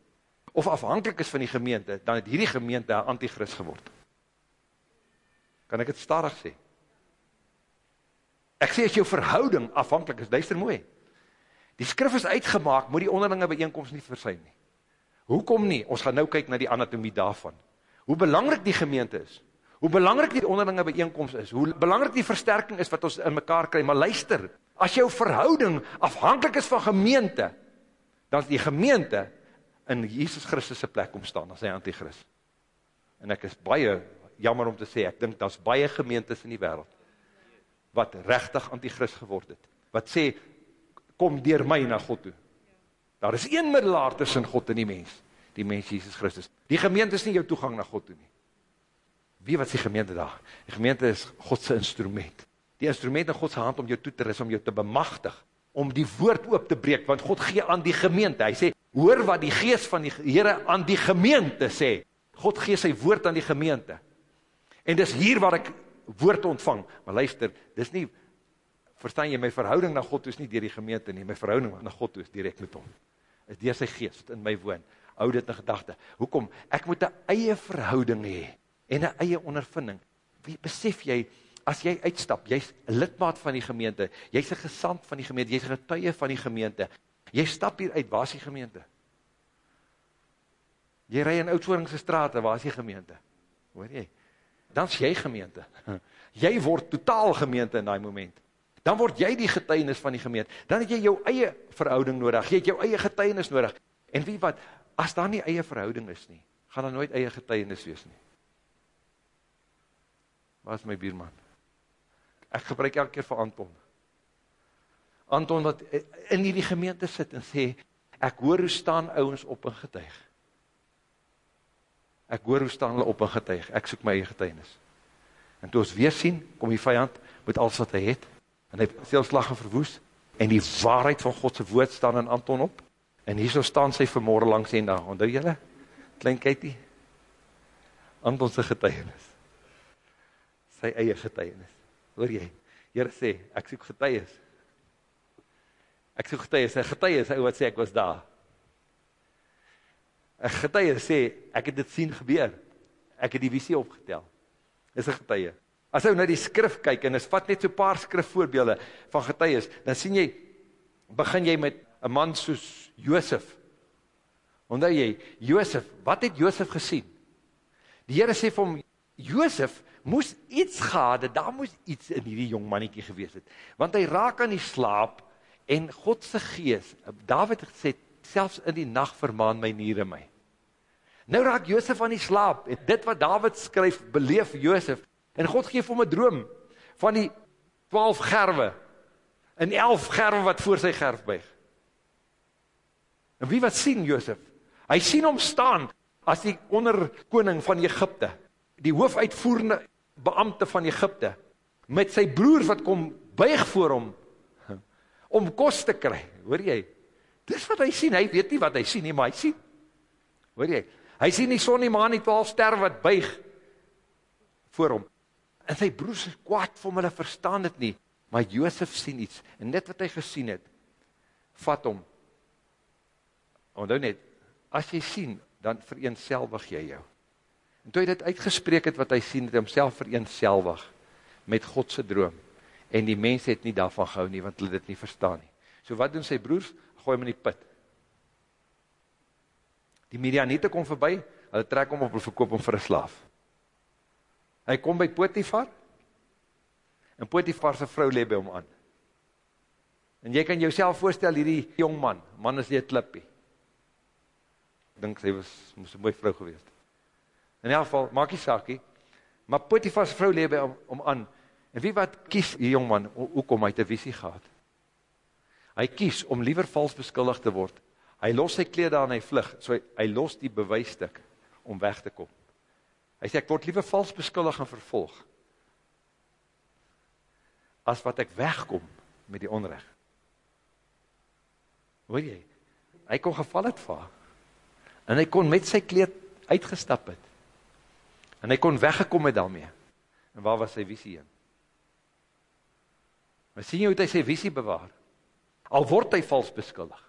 of afhanklik is van die gemeente, dan het hierdie gemeente 'n anti-kris geword. Kan ek dit stadig sê? Ek sê as jou verhouding afhanklik is, luister mooi. Die skrif is uitgemaak, moet die onderlinge byeenkomst nie versuim nie. Hoekom nie? Ons gaan nou kyk na die anatomie daarvan. Hoe belangrik die gemeente is, hoe belangrik die onderlinge byeenkomst is, hoe belangrik die versterking is wat ons in mekaar kry, maar luister, as jou verhouding afhanklik is van gemeente, dan is die gemeente in Jesus Christus' plek omstaan, as hy antichrist. En ek is baie jammer om te sê, ek dink, dat is baie gemeentes in die wereld, wat rechtig antichrist geword het. Wat sê, kom dier my na God toe. Daar is een middelaar tussen God en die mens, die mens Jesus Christus. Die gemeente is nie jou toegang na God toe nie. Wie wat is die gemeente daar? Die gemeente is Godse instrument. Die instrument in Godse hand om jou toe te ris, om jou te bemachtig, om die woord oop te breek, want God gee aan die gemeente. Hy sê, hoor wat die geest van die Heere aan die gemeente sê. God gee sy woord aan die gemeente. En dis hier waar ek woord ontvang, maar luister, dis nie, verstaan jy, my verhouding na God is nie dier die gemeente nie, my verhouding na God is direct met hom, is dier sy geest in my woon, hou dit in gedachte, hoekom, ek moet een eie verhouding hee, en een eie ondervinding, wie besef jy, as jy uitstap, jy is lidmaat van die gemeente, jy is een gesand van die gemeente, jy is een getuie van die gemeente, jy stap hier uit, waar is die gemeente? Jy rij in Oudsworingse straat, waar is die gemeente? Hoor jy? dan is jy gemeente. Jy word totaal gemeente in die moment. Dan word jy die getuienis van die gemeente. Dan het jy jou eie verhouding nodig. Jy het jou eie getuienis nodig. En wie wat, as daar nie eie verhouding is nie, gaan daar nooit eie getuienis wees nie. Waar is my bierman? Ek gebruik elke keer vir Anton. Anton wat in die gemeente sit en sê, ek hoor hoe staan ouwens op en getuig. Ek hoor hoe staan hulle op en getuig. Ek soek my eie getuienis. En toe ons weer sien, kom die vijand met alles wat hy het, en hy selfslag en verwoes, en die waarheid van Godse woord staan in Anton op, en hier so staan sy vanmorgen langs en daar, onder julle, klein kykie, Antonse getuienis, sy eie getuienis, hoor jy, Heere sê, ek soek getuies, ek soek getuies, sy getuies, hy wat sê, ek was daar, 'n getuie sê, ek het dit sien gebeur. Ek het die visie opgetel. Dis 'n getuie. As jy nou die skrif kyk en as vat net so 'n paar skrifvoorbeelde van getuies, dan sien jy begin jy met 'n man soos Josef. Onthou jy, Josef, wat het Josef gesien? Die Here sê vir hom Josef moes iets gehad het, daar moes iets in hierdie jong mannetjie gewees het. Want hy raak aan die slaap en God se gees, Dawid het gesê selfs in die nacht vermaan my niere my. Nou raak Jozef aan die slaap, en dit wat David skryf, beleef Jozef, en God geef hom een droom, van die 12 gerwe, en 11 gerwe wat voor sy gerf buig. En wie wat sien Josef? Hy sien hom staan as die onderkoning van Egypte, die hoofuitvoerende beambte van Egypte, met sy broer wat kom buig voor hom, om kos te kry, hoor jy? Dis wat hy sien, hy weet nie wat hy sien nie, maar hy sien. Hoor jy? Hy sien die son, die maan, die 12 sterre wat buig voor hom. En sy broers is kwaad vir hom, hulle verstaan dit nie, maar Josef sien iets, en net wat hy gesien het, vat hom. Onthou net, as jy sien, dan vereenselwig jy jou. En toe hy dit uitgespreek het wat hy sien, het homself vereenselwig met Godse droom. En die mense het nie daarvan gehou nie, want hulle dit nie verstaan nie. So wat doen sy broers? Gooi hom in die put. Die Midianiete kom verby, hulle trek hom op en verkoop hom vir 'n slaaf. Hy kom by Potifar, en Potifar se vrou lê by hom aan. En jy kan jouself voorstel hierdie jong man, man is nie 'n klippie. Ek dink sy was moes 'n mooi vrou gewees het. In elk geval, maak nie saak nie. Maar Potifar se vrou lê by hom, hom aan. En wie wat kies die jong man hoekom hy 'n visie gehad? Hy kies om liewer vals beskuldig te word. Hy los sy klere aan hy vlug. So hy, hy los die bewysstuk om weg te kom. Hy sê ek word liewer vals beskuldig en vervolg as wat ek wegkom met die onreg. Hoor jy? Hy kon geval het vir haar. En hy kon met sy kleed uitgestap het. En hy kon weggekom het daarmee. En waar was sy visie heen? Maar sien jy hoe hy sy visie bewaar? Al word hy vals beskuldig.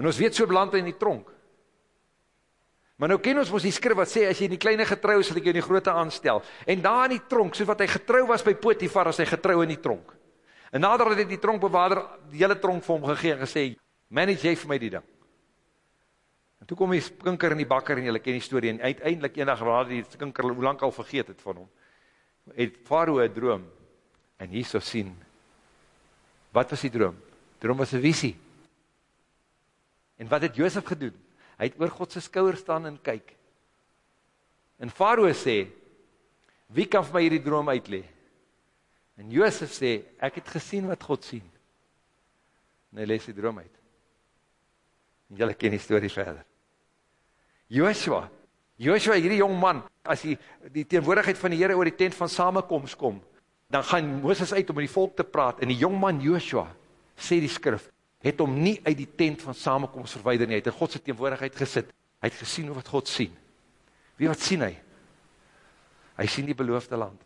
En ons weet so beland hy in die tronk. Maar nou ken ons mos die skrif wat sê as jy in die kleine getrou is, sal ek jou in die groote aanstel. En daar in die tronk, soos wat hy getrou was by Potifar, as hy getrou in die tronk. En nader het hy die tronkbewaarder die hele tronk vir hom gegee en gesê, "Manage jy vir my die ding." En toe kom die skinker in die bakker en julle ken die storie en uiteindelik eendag raad die skinker hoe lank al vergeet het van hom. Het Farao 'n droom en hierso sien wat was die droom? Droom was 'n visie. En wat het Josef gedoen? Hy het oor God se skouer staan en kyk. En Farao sê: "Wie kan vir my hierdie droom uitlê?" En Josef sê: "Ek het gesien wat God sien." En hy lê sy droom uit. En julle ken die storie verder. Joshua, Joshua hierdie jong man, as hy die teenwoordigheid van die Here oor die tent van samekoms kom, dan gaan Moses uit om met die volk te praat en die jong man Joshua sê die skrif het hom nie uit die tent van samekoms verwyder nie, hy het in God se teenwoordigheid gesit. Hy het gesien wat God sien. Wie wat sien hy? Hy sien die beloofde land.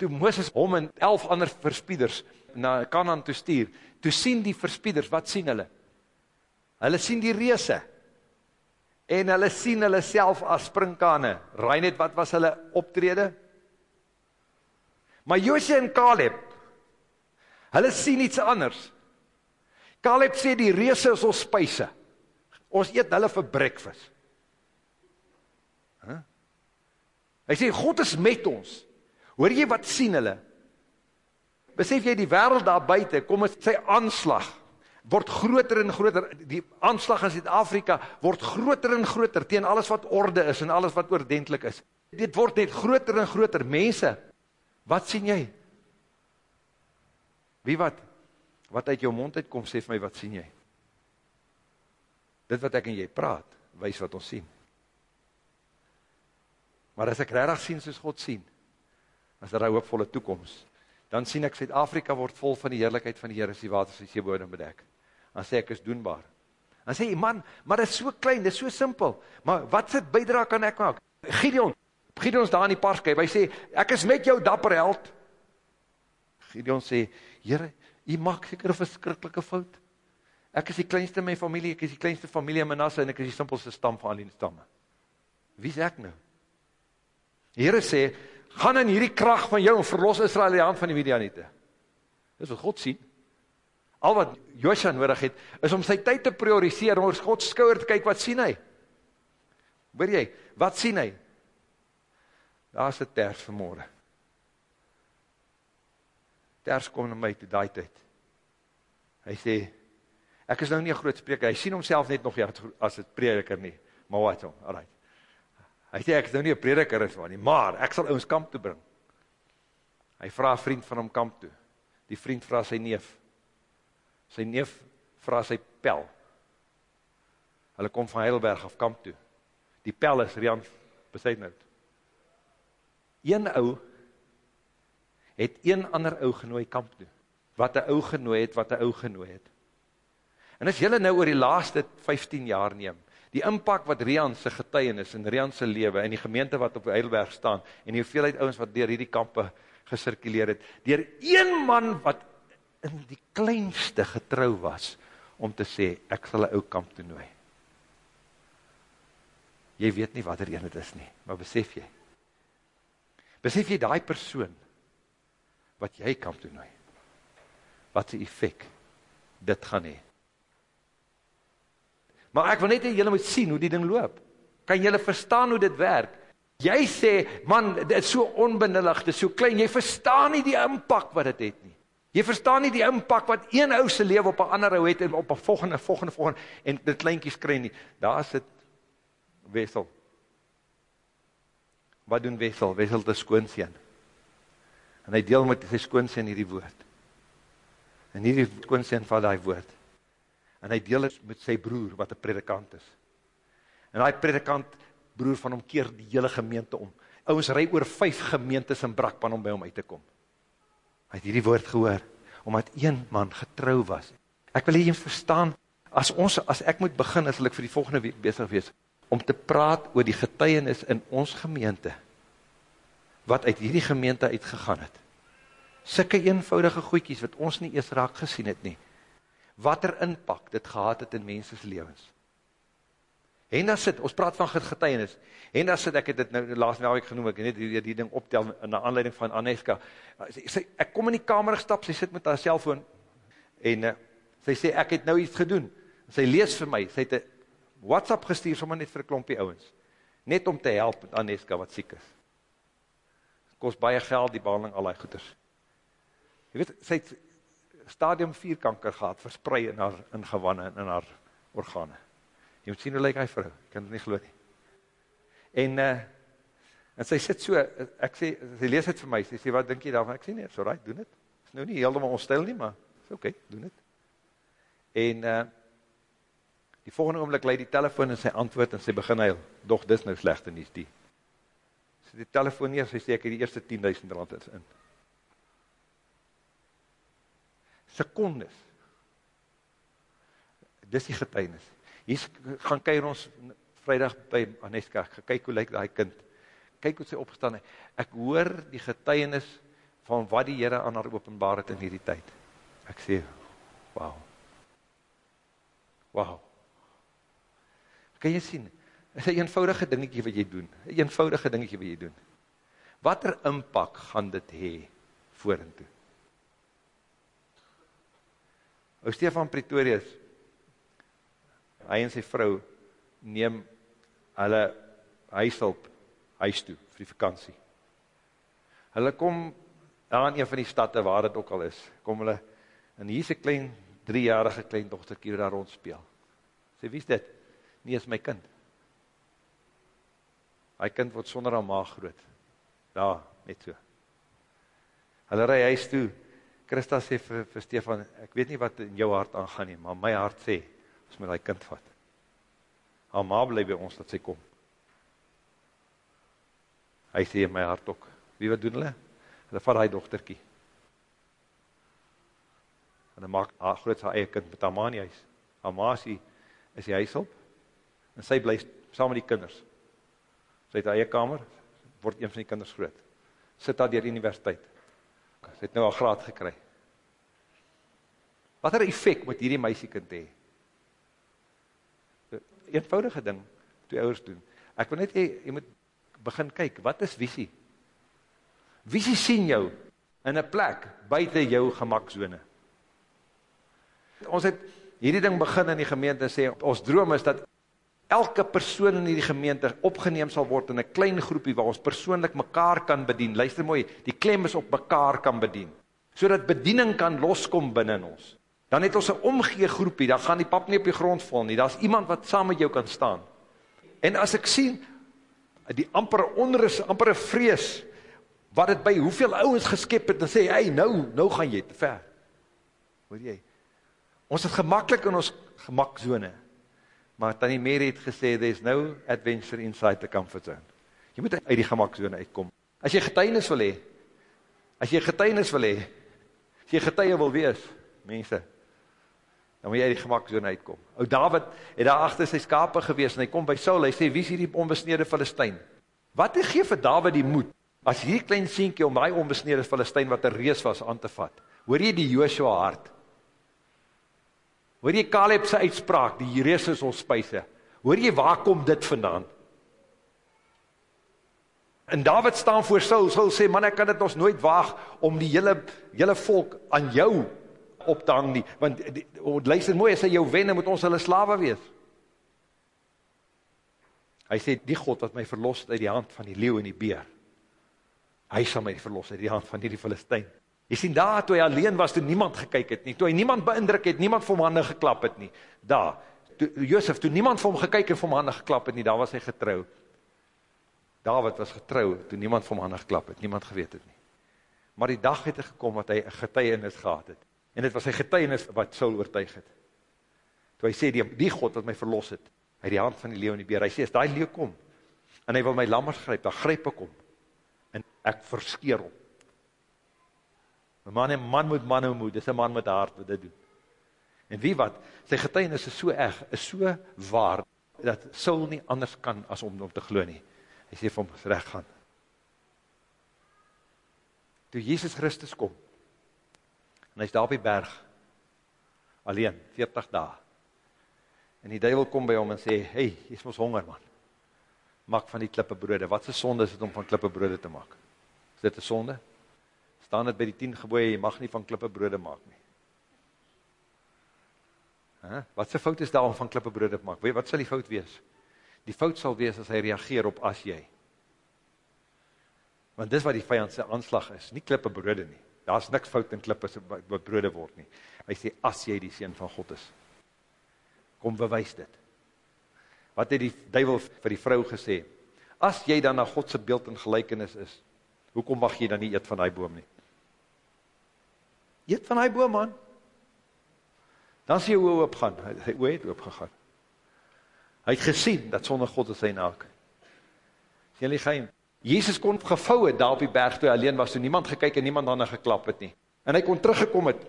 Toe Moses hom en 11 ander verspieders na Kanaan toe stuur, toe sien die verspieders, wat sien hulle? Hulle sien die reuse. En hulle sien hulle self as sprinkane. Raai net wat was hulle optrede? Maar Josua en Caleb, hulle sien iets anders. Caleb sê die reuse is ons spyse. Ons eet hulle vir breakfast. Huh? Hy sê God is met ons. Hoor jy wat sien hulle? Besef jy die wêreld daar buite kom met sy aanslag word groter en groter die aanslag in Suid-Afrika word groter en groter teen alles wat orde is en alles wat oordentlik is. Dit word net groter en groter mense. Wat sien jy? Wie wat? Wat uit jou mond uitkom sê vir my wat sien jy? Dit wat ek en jy praat, wys wat ons sien. Maar as ek regtig sien soos God sien, as daar 'n hoopvolle toekoms, dan sien ek Suid-Afrika word vol van die heerlikheid van die Here as die waters die seebodem bedek. Dan sê ek is doenbaar. Dan sê jy man, maar dit is so klein, dit is so simpel. Maar wat se bydrae kan ek maak? Gideon, Gideon is daar in die park, hy sê ek is met jou dapper held. Gideon sê, Here, u maak seker 'n verskriklike fout. Ek is die kleinste in my familie, ek is die kleinste familie in Manasse en ek is die simpelste stam van al die stamme. Wie sê ek nou? Die Here sê, gaan in hierdie krag van jou en verlos Israel uit die hand van die Midianiete. Dis wat God sien. Al wat Josua nodig het, is om sy tyd te prioriseer, om oor God skouer te kyk, wat sien hy? Hoor jy, wat sien hy? Daar is 'n ters vanmôre. Ters kom na my toe daai tyd. Hy sê ek is nou nie 'n groot spreker. Hy sien homself net nog as 'n prediker nie. Maar wat hom? Alraai. Hy sê ek is nou nie 'n prediker is maar nie, maar ek sal ouens kamp toe bring. Hy vraag vriend van hom kamp toe. Die vriend vraag sy neef. Sy neef vraag sy pel. Hulle kom van Heidelberg af kamp toe. Die pel is Rian Besuidnout. Een ou het een ander ou genooi kamp toe. Wat 'n ou genooi het, wat 'n ou genooi het. En as julle nou oor die laaste 15 jaar neem, die impak wat Rian se getuienis en Rian se lewe in die gemeente wat op Heidelberg staan en die hoeveelheid ouens wat deur hierdie kampe gesirkuleer het, deur een man wat in die kleinste getrou was om te sê ek sal 'n ou kamp toenooi. Jy weet nie watter een dit is nie, maar besef jy? Besef jy daai persoon wat jy kamp toenooi? Wat 'n effek dit gaan hê? Maar ek wil net hê julle moet sien hoe die ding loop. Kan julle verstaan hoe dit werk? Jy sê, man, dit is so onbenullig, dit is so klein. Jy verstaan nie die impak wat dit het nie. Jy verstaan nie die impak wat een ou se lewe op 'n ander ou het en op 'n volgende volgende volgende en dit kleintjies kry nie. Daar is dit Wessel. Wat doen Wessel? Wessel te skoonseun. En hy deel met sy skoonseun hierdie woord. En hierdie skoonseun vat daai woord en hy deel het met sy broer, wat een predikant is. En die predikant, broer van hom, keer die hele gemeente om. Ouwens rij oor vijf gemeentes in brakpan om by hom uit te kom. Hy het hierdie woord gehoor, omdat een man getrouw was. Ek wil hier verstaan, as, ons, as ek moet begin, as ek vir die volgende week bezig wees, om te praat oor die getuienis in ons gemeente, wat uit hierdie gemeente uitgegaan het. Sikke eenvoudige goeikies, wat ons nie eers raak gesien het nie, wat er inpak dit gehad het in mensens levens. En daar sit, ons praat van getuienis, en daar sit, ek het dit nou laatst week genoem, ek het net die, die ding optel die aanleiding van Aneska, sy, sy, ek kom in die kamer gestap, sy sit met haar cellfoon, en uh, sy sê, ek het nou iets gedoen, sy lees vir my, sy het een WhatsApp gestuur, sommer net vir klompie ouwens, net om te help met Aneska wat siek is. Kost baie geld, die behandeling, al die goeders. Jy weet, sy het, stadium 4 kanker gehad, versprei in haar ingewanne en in haar organe. Jy moet sien hoe lyk hy vrou, ek kan het nie geloof nie. En, uh, en sy sit so, ek sê, sy lees het vir my, sy sê, wat denk jy daarvan? Ek sê nie, so right, doen het. Is nou nie helemaal ons stijl nie, maar, is oké, okay, doen het. En, uh, die volgende oomlik leid die telefoon en sy antwoord en sy begin huil, doch dis nou slechte nie, die. Sy die telefoon neer, sy sê, ek het die eerste 10.000 rand in sekondes. Dis die getuienis. Hier gaan kyk ons vrijdag by Aneska, kyk hoe lyk die kind, kyk hoe sy opgestaan het. Ek hoor die getuienis van wat die Heere aan haar openbaar het in hierdie tyd. Ek sê, wauw. Wauw. Kan jy sien, is een eenvoudige dingetje wat jy doen, een eenvoudige dingetje wat jy doen. Wat er impak gaan dit hee, voor en toe? Ou Stefan Pretorius, hy en sy vrou neem hulle huishulp huis toe vir die vakantie. Hulle kom aan een van die stadte waar het ook al is, kom hulle, en hier is een klein, driejarige klein dochterkie daar rondspeel. Sê, wie is dit? Nie is my kind. Hy kind word sonder aan maag groot. Daar, net so. Hulle rij huis toe, Christa sê vir, vir Stefan, ek weet nie wat in jou hart aangaan nie, maar my hart sê, ons moet die kind vat. Haar ma bly by ons dat sy kom. Hy sê in my hart ook, wie wat doen hulle? Hulle vat die dochterkie. En hulle maak haar groot sy eie kind met haar ma in die huis. Haar ma is die, is die huis op, en sy bly saam met die kinders. Sy het haar eie kamer, word een van die kinders groot. Sit daar dier die universiteit. Sy het nou al graad gekry. Wat er effect moet hierdie meisiekind hee? Eenvoudige ding, twee ouders doen. Ek wil net, jy, jy moet begin kyk, wat is visie? Visie sien jou in een plek buiten jou gemakzone. Ons het hierdie ding begin in die gemeente sê, ons droom is dat elke persoon in die gemeente opgeneem sal word in 'n klein groepie waar ons persoonlik mekaar kan bedien. Luister mooi, die klem is op mekaar kan bedien. Sodat bediening kan loskom binne in ons. Dan het ons 'n omgee groepie, dan gaan die pap nie op die grond val nie. Daar's iemand wat saam met jou kan staan. En as ek sien die ampere onrus, ampere vrees wat het by hoeveel ouwens geskep het, en sê, hey, nou, nou gaan jy te ver. Hoor jy? Ons het gemakkelijk in ons gemakzone, maar Tanny Mary het gesê, there's no adventure inside the comfort zone. Jy moet uit die gemakzone uitkom. As jy getuinis wil hee, as jy getuinis wil hee, as jy getuie wil wees, mense, dan moet jy uit die gemakzone uitkom. O David het daar achter sy skape gewees, en hy kom by Saul, hy sê, wie is hier die onbesnede Filistijn? Wat hy geef vir David die moed, as hier klein sienkie om die onbesnede Filistijn, wat een rees was, aan te vat? Hoor jy die Joshua hart? Hoor jy Caleb sy uitspraak, die rees is ons spuise? Hoor jy, waar kom dit vandaan? En David staan voor Saul, Saul sê, man, ek kan dit ons nooit waag, om die hele, hele volk aan jou op te hang nie, want die, luister mooi, as hy jou wenne, moet ons hulle slawe wees. Hy sê, die God wat my verlos uit die hand van die leeuw en die beer, hy sal my verlos uit die hand van die Filistijn. Jy sien daar, toe hy alleen was, toe niemand gekyk het nie, toe hy niemand beindruk het, niemand vir hom handen geklap het nie, daar, toe, Jozef, toe niemand vir hom gekyk en vir hom handen geklap het nie, daar was hy getrouw. David was getrouw, toe niemand vir hom handen geklap het, niemand geweet het nie. Maar die dag het hy gekom, wat hy getuienis gehad het, en het was sy getuienis wat Saul oortuig het. Toe hy sê, die, die God wat my verlos het, uit die hand van die leeuw en die beer, hy sê, as die leeuw kom, en hy wil my lammers grijp, dan grijp ek om, en ek verskeer om. Een man, een man moet man moet, dis een man met hart wat dit doen. En wie wat, sy getuienis is so erg, is so waar, dat Saul nie anders kan as om om te glo nie. Hy sê vir hom, recht gaan. Toe Jesus Christus kom, en hy is daar op die berg, alleen, 40 dae, en die duivel kom by hom en sê, hey, jy is ons honger man, maak van die klippe brode, wat is sonde is het om van klippe brode te maak? Is dit een sonde? Staan het by die 10 geboeie, jy mag nie van klippe brode maak nie. Huh? Wat se fout is daar om van klippe brode te maak? Weet wat sal die fout wees? Die fout sal wees as hy reageer op as jy. Want dis wat die vyand se aanslag is, nie klippe brode nie. Daar's niks fout in klippe wat brode word nie. Hy sê as jy die seun van God is. Kom bewys dit. Wat het die duiwel vir die vrou gesê? As jy dan na God se beeld en gelykenis is, hoekom mag jy dan nie eet van daai boom nie? Eet van hy boom, man. Dan sê jy hoe opgaan. Hy hoe het opgegaan. Hy het gesien dat sonder God is hy naak. Sien jy geheim? Jesus kon gevou het daar op die berg toe hy alleen was, toe niemand gekyk en niemand daarna geklap het nie. En hy kon teruggekom het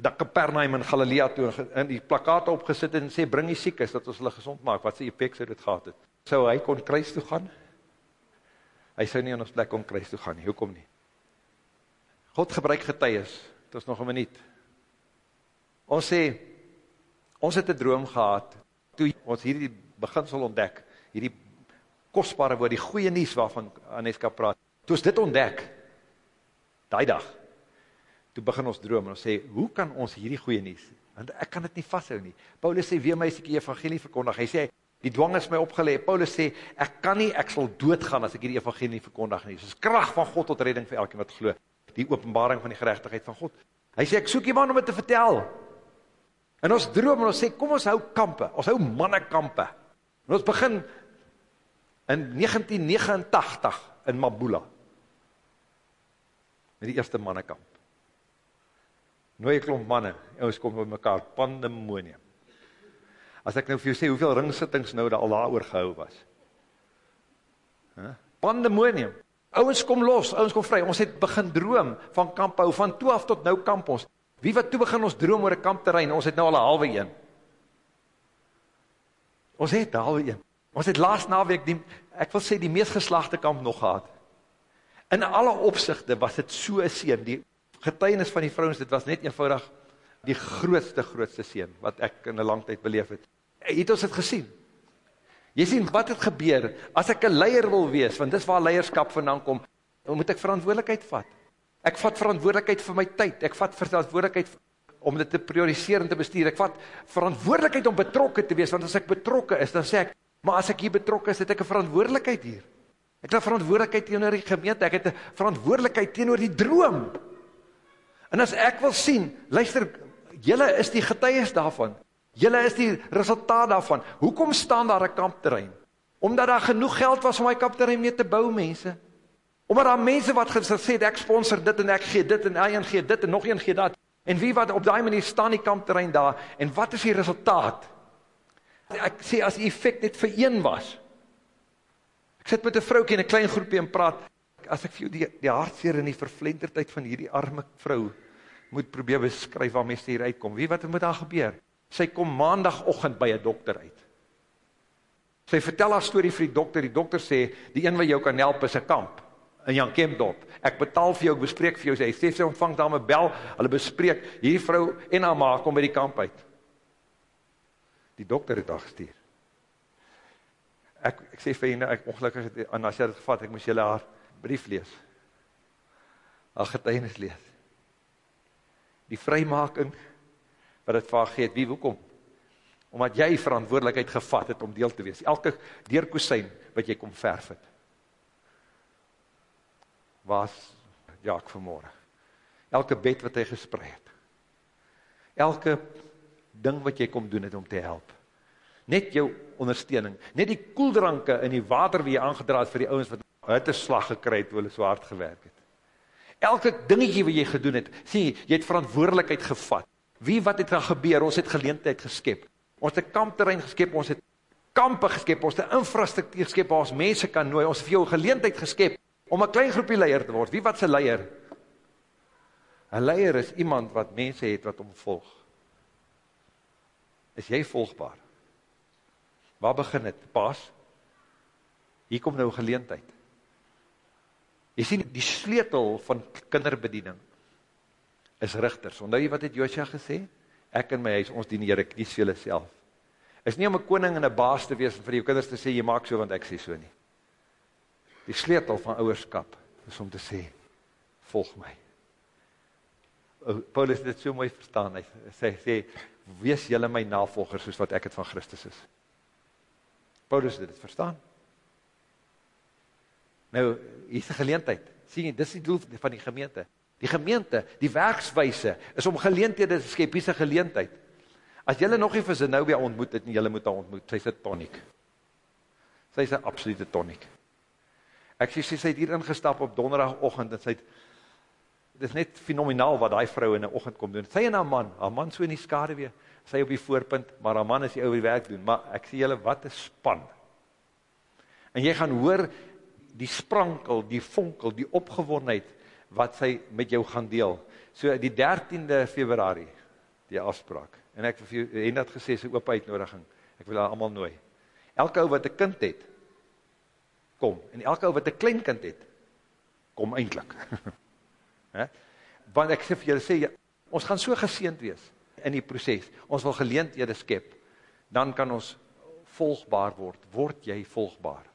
dat Capernaum in Galilea toe in die plakate opgesit het en sê bring die siekes dat ons hulle gesond maak. Wat sê effek sou dit gehad het? Sou hy kon kruis toe gaan? Hy sou nie in ons plek kon kruis toe gaan nie. Hoekom nie? God gebruik getuies het ons nog een minuut. Ons sê, ons het een droom gehad, toe ons hierdie beginsel ontdek, hierdie kostbare woord, die goeie nies waarvan Aneska praat, toe ons dit ontdek, die dag, toe begin ons droom, en ons sê, hoe kan ons hierdie goeie nies, want ek kan dit nie vasthou nie, Paulus sê, wee my ek die evangelie verkondig, hy sê, die dwang is my opgeleid, Paulus sê, ek kan nie, ek sal doodgaan as ek die evangelie verkondig nie, soos kracht van God tot redding vir elke wat geloof, die openbaring van die gerechtigheid van God. Hy sê, ek soek iemand om het te vertel. En ons droom, en ons sê, kom ons hou kampe, ons hou mannekampe. En ons begin in 1989 in Mabula. Met die eerste mannekamp. Nooi ek klomp manne, en ons kom by mekaar, pandemonium. As ek nou vir jou sê, hoeveel ringsittings nou daar al daar oorgehou was. Huh? Pandemonium. Ouens kom los, ouens kom vry. Ons het begin droom van kamp hou van toe af tot nou kamp ons. Wie wat toe begin ons droom oor 'n kampterrein? Ons het nou al 'n halwe een. Ons het 'n halwe een. Ons het laas naweek die ek wil sê die mees geslagte kamp nog gehad. In alle opsigte was dit so 'n seën. Die getuienis van die vrouens, dit was net eenvoudig die grootste grootste seën wat ek in 'n lang tyd beleef het. Het ons dit gesien? Jy sien, wat het gebeur, as ek een leier wil wees, want dis waar leierskap vandaan kom, moet ek verantwoordelikheid vat. Ek vat verantwoordelikheid vir my tyd, ek vat verantwoordelikheid om dit te prioriseer en te bestuur, ek vat verantwoordelikheid om betrokken te wees, want as ek betrokken is, dan sê ek, maar as ek hier betrokken is, het ek een verantwoordelikheid hier. Ek het een verantwoordelikheid teenoor die gemeente, ek het een verantwoordelikheid teenoor die droom. En as ek wil sien, luister, jylle is die getuies daarvan, Julle is die resultaat daarvan. Hoekom staan daar 'n kampterrein? Omdat daar genoeg geld was om hy kampterrein mee te bou, mense. Omdat daar mense wat gesê het, ek sponsor dit en ek gee dit en een gee dit en nog een gee dat. En wie wat op daai manier staan die kampterrein daar en wat is die resultaat? Ek sê as die effek net vir een was. Ek sit met 'n vroukie in 'n klein groepie en praat. As ek vir jou die die hartseer en die vervlenterdheid van hierdie arme vrou moet probeer beskryf waarmee sy hier uitkom. Wie wat moet daar gebeur? Sy kom maandagooggend by 'n dokter uit. Sy vertel haar storie vir die dokter. Die dokter sê die een wat jou kan help is 'n kamp in Jan Kempdorp. Ek betaal vir jou, ek bespreek vir jou. Sy sê sy ontvang daar 'n bel. Hulle bespreek hierdie vrou en haar ma kom by die kamp uit. Die dokter het haar gestuur. Ek ek sê vir julle ek ongelukkig het aan as jy dit gevat, ek moes julle haar brief lees. Haar getuienis lees. Die vrymaking wat dit vir haar gee, wie hoekom? Omdat jy verantwoordelikheid gevat het om deel te wees. Elke deurkusyn wat jy kom verf het was Jaak vanmorgen. Elke bed wat hy gesprei het. Elke ding wat jy kom doen het om te help. Net jou ondersteuning. Net die koeldranke in die water wie jy aangedraad vir die ouwens wat het een slag gekry het, hulle so hard gewerk het. Elke dingetje wat jy gedoen het, sê jy het verantwoordelikheid gevat. Wie wat het daar gebeur? Ons het geleentheid geskep. Ons het kampterrein geskep, ons het kampe geskep, ons het infrastruktuur geskep, waar ons mense kan nooi, ons het vir jou geleentheid geskep, om 'n klein groepie leier te word. Wie wat 'n leier? 'n Leier is iemand wat mense het wat hom volg. Is jy volgbaar? Waar begin dit? Pas. Hier kom nou geleentheid. Jy sien die sleutel van kinderbediening is rigters. Onthou jy wat het Josua gesê? Ek en my huis ons dien die Here, kies vir jouself. Is nie om 'n koning en 'n baas te wees en vir jou kinders te sê jy maak so want ek sê so nie. Die sleutel van ouerskap is om te sê, volg my. Paulus het dit so mooi verstaan, hy sê, sê wees jylle my navolgers, soos wat ek het van Christus is. Paulus het dit verstaan. Nou, hier is die geleentheid. Sien jy, dit is die doel van die gemeente. Die gemeente, die werkswijse, is om geleenthede te skep, hier is die geleentheid. As jylle nog even Zenobia ontmoet het, en jylle moet haar ontmoet, sy is een tonic. Sy is een absolute tonic. Ek sê sy het hier ingestap op donderdagoggend en sy het dit is net fenomenaal wat daai vrou in 'n oggend kom doen. Sy en haar man, haar man so in die skade weer, sy op die voorpunt, maar haar man is die ou wat werk doen. Maar ek sê julle wat 'n span. En jy gaan hoor die sprankel, die vonkel, die opgewondenheid wat sy met jou gaan deel. So die 13de Februarie, die afspraak. En ek vir en dit gesê sy oop uitnodiging. Ek wil haar almal nooi. Elke ou wat 'n kind het, kom. En elke ou wat 'n klein kind het, kom eintlik. Hè? Want ek sê vir julle sê ons gaan so geseënd wees in die proses. Ons wil geleenthede skep. Dan kan ons volgbaar word. Word jy volgbaar?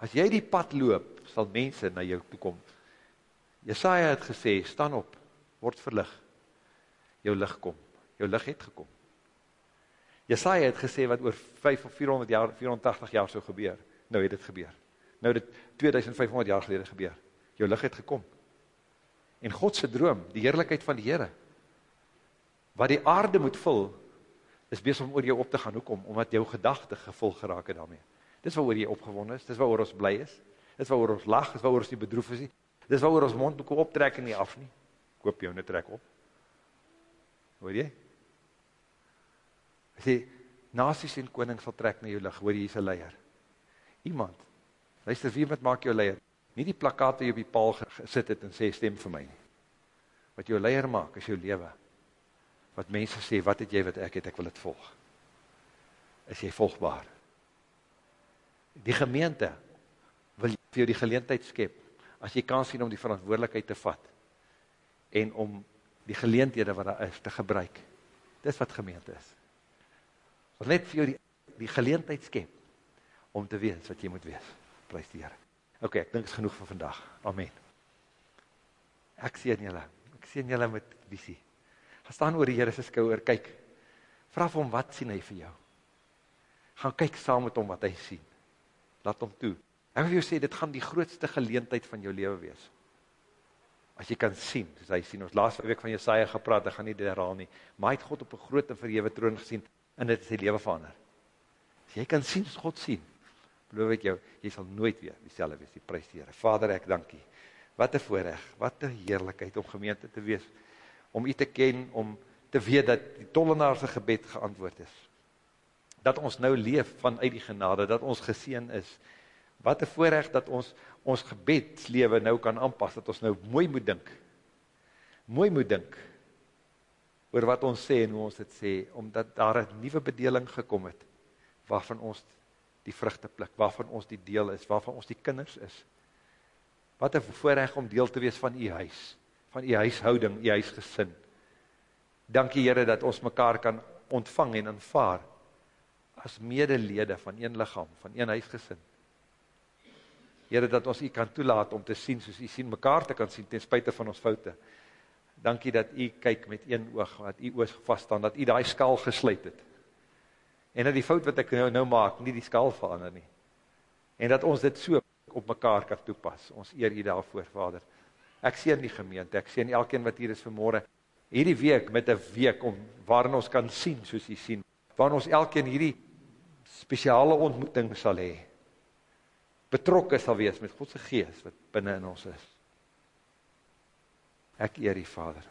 As jy die pad loop, sal mense na jou toe kom. Jesaja het gesê, staan op, word verlig. Jou lig kom. Jou lig het gekom. Jesaja het gesê wat oor 5 of 400 jaar, 480 jaar sou gebeur nou het dit gebeur. Nou het dit 2500 jaar gelede gebeur. Jou lig het gekom. En God se droom, die heerlikheid van die Here wat die aarde moet vul, is besig om oor jou op te gaan. Hoekom? Omdat jou gedagte gevul geraak het daarmee. Dis waaroor jy opgewonde is, dis waaroor ons bly is. Dis waaroor ons lag, dis waaroor ons nie bedroef is nie. Dis waaroor ons mondboeke optrek en nie af nie. Koop jou net trek op. Hoor jy? Sê nasies en konings sal trek na jou lig, hoor jy hier's 'n leier iemand. Luister, wie wat maak jou leier? Nie die plakkaat wat jy op die paal gesit het en sê stem vir my nie. Wat jou leier maak is jou lewe. Wat mense sê, wat het jy wat ek het, ek wil dit volg. Is jy volgbaar? Die gemeente wil vir jou die geleentheid skep as jy kan sien om die verantwoordelikheid te vat en om die geleenthede wat daar is te gebruik. Dis wat gemeente is. Wil net vir jou die die geleentheid skep om te wees wat jy moet wees. Prys die Here. OK, ek dink is genoeg vir vandag. Amen. Ek sien julle. Ek sien julle met visie. Gaan staan oor die Here se skouer, kyk. Vra vir hom wat sien hy vir jou? Gaan kyk saam met hom wat hy sien. Laat hom toe. Ek wil jou sê dit gaan die grootste geleentheid van jou lewe wees. As jy kan sien, soos hy sien ons laaste week van Jesaja gepraat, ek gaan nie dit herhaal nie, maar hy het God op 'n groot en verhewe troon gesien en dit het sy lewe verander. As jy kan sien, God sien beloof ek jou, jy sal nooit weer dieselfde wees, die prys die Here. Vader, ek dank U. Wat 'n voorreg, wat 'n heerlikheid om gemeente te wees, om U te ken, om te weet dat die tollenaar se gebed geantwoord is. Dat ons nou leef vanuit die genade, dat ons geseën is. Wat 'n voorreg dat ons ons gebedslewe nou kan aanpas, dat ons nou mooi moet dink. Mooi moet dink oor wat ons sê en hoe ons dit sê, omdat daar 'n nuwe bedeling gekom het waarvan ons die vrugte pluk, waarvan ons die deel is, waarvan ons die kinders is. Wat 'n voorreg om deel te wees van u huis, van u huishouding, u huisgesin. Dankie Here dat ons mekaar kan ontvang en aanvaar as medelede van een liggaam, van een huisgesin. Here dat ons u kan toelaat om te sien soos u sien mekaar te kan sien ten spyte van ons foute. Dankie dat u kyk met een oog, dat u oë vas staan, dat u daai skaal gesluit het. En dat die fout wat ek nou nou maak nie die skaal verander nie. En dat ons dit so op mekaar kan toepas. Ons eer u daarvoor, Vader. Ek seën die gemeente, ek seën elkeen wat hier is vanmôre hierdie week met 'n week om waarin ons kan sien soos u sien, waarin ons elkeen hierdie spesiale ontmoeting sal hê. Betrokke sal wees met God se gees wat binne in ons is. Ek eer U Vader.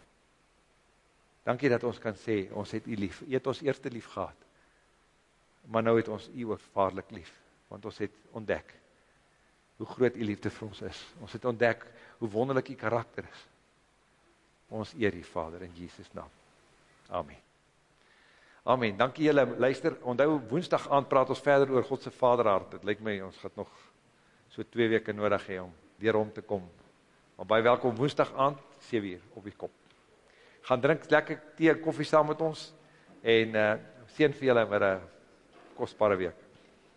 Dankie dat ons kan sê ons het U lief. U het ons eerste lief gehad. Maar nou het ons U ook vaarlik lief, want ons het ontdek hoe groot U liefde vir ons is. Ons het ontdek hoe wonderlik U karakter is. Ons eer U Vader in Jesus naam. Amen. Amen. Dankie julle. Luister, onthou Woensdag aand praat ons verder oor God se Vaderhart. Dit lyk my ons gaan nog so 2 weke nodig hê om weer om te kom. Maar baie welkom Woensdag aand 7uur op die kop. Gaan drink lekker tee en koffie saam met ons en uh seën vir julle met 'n kosbare week.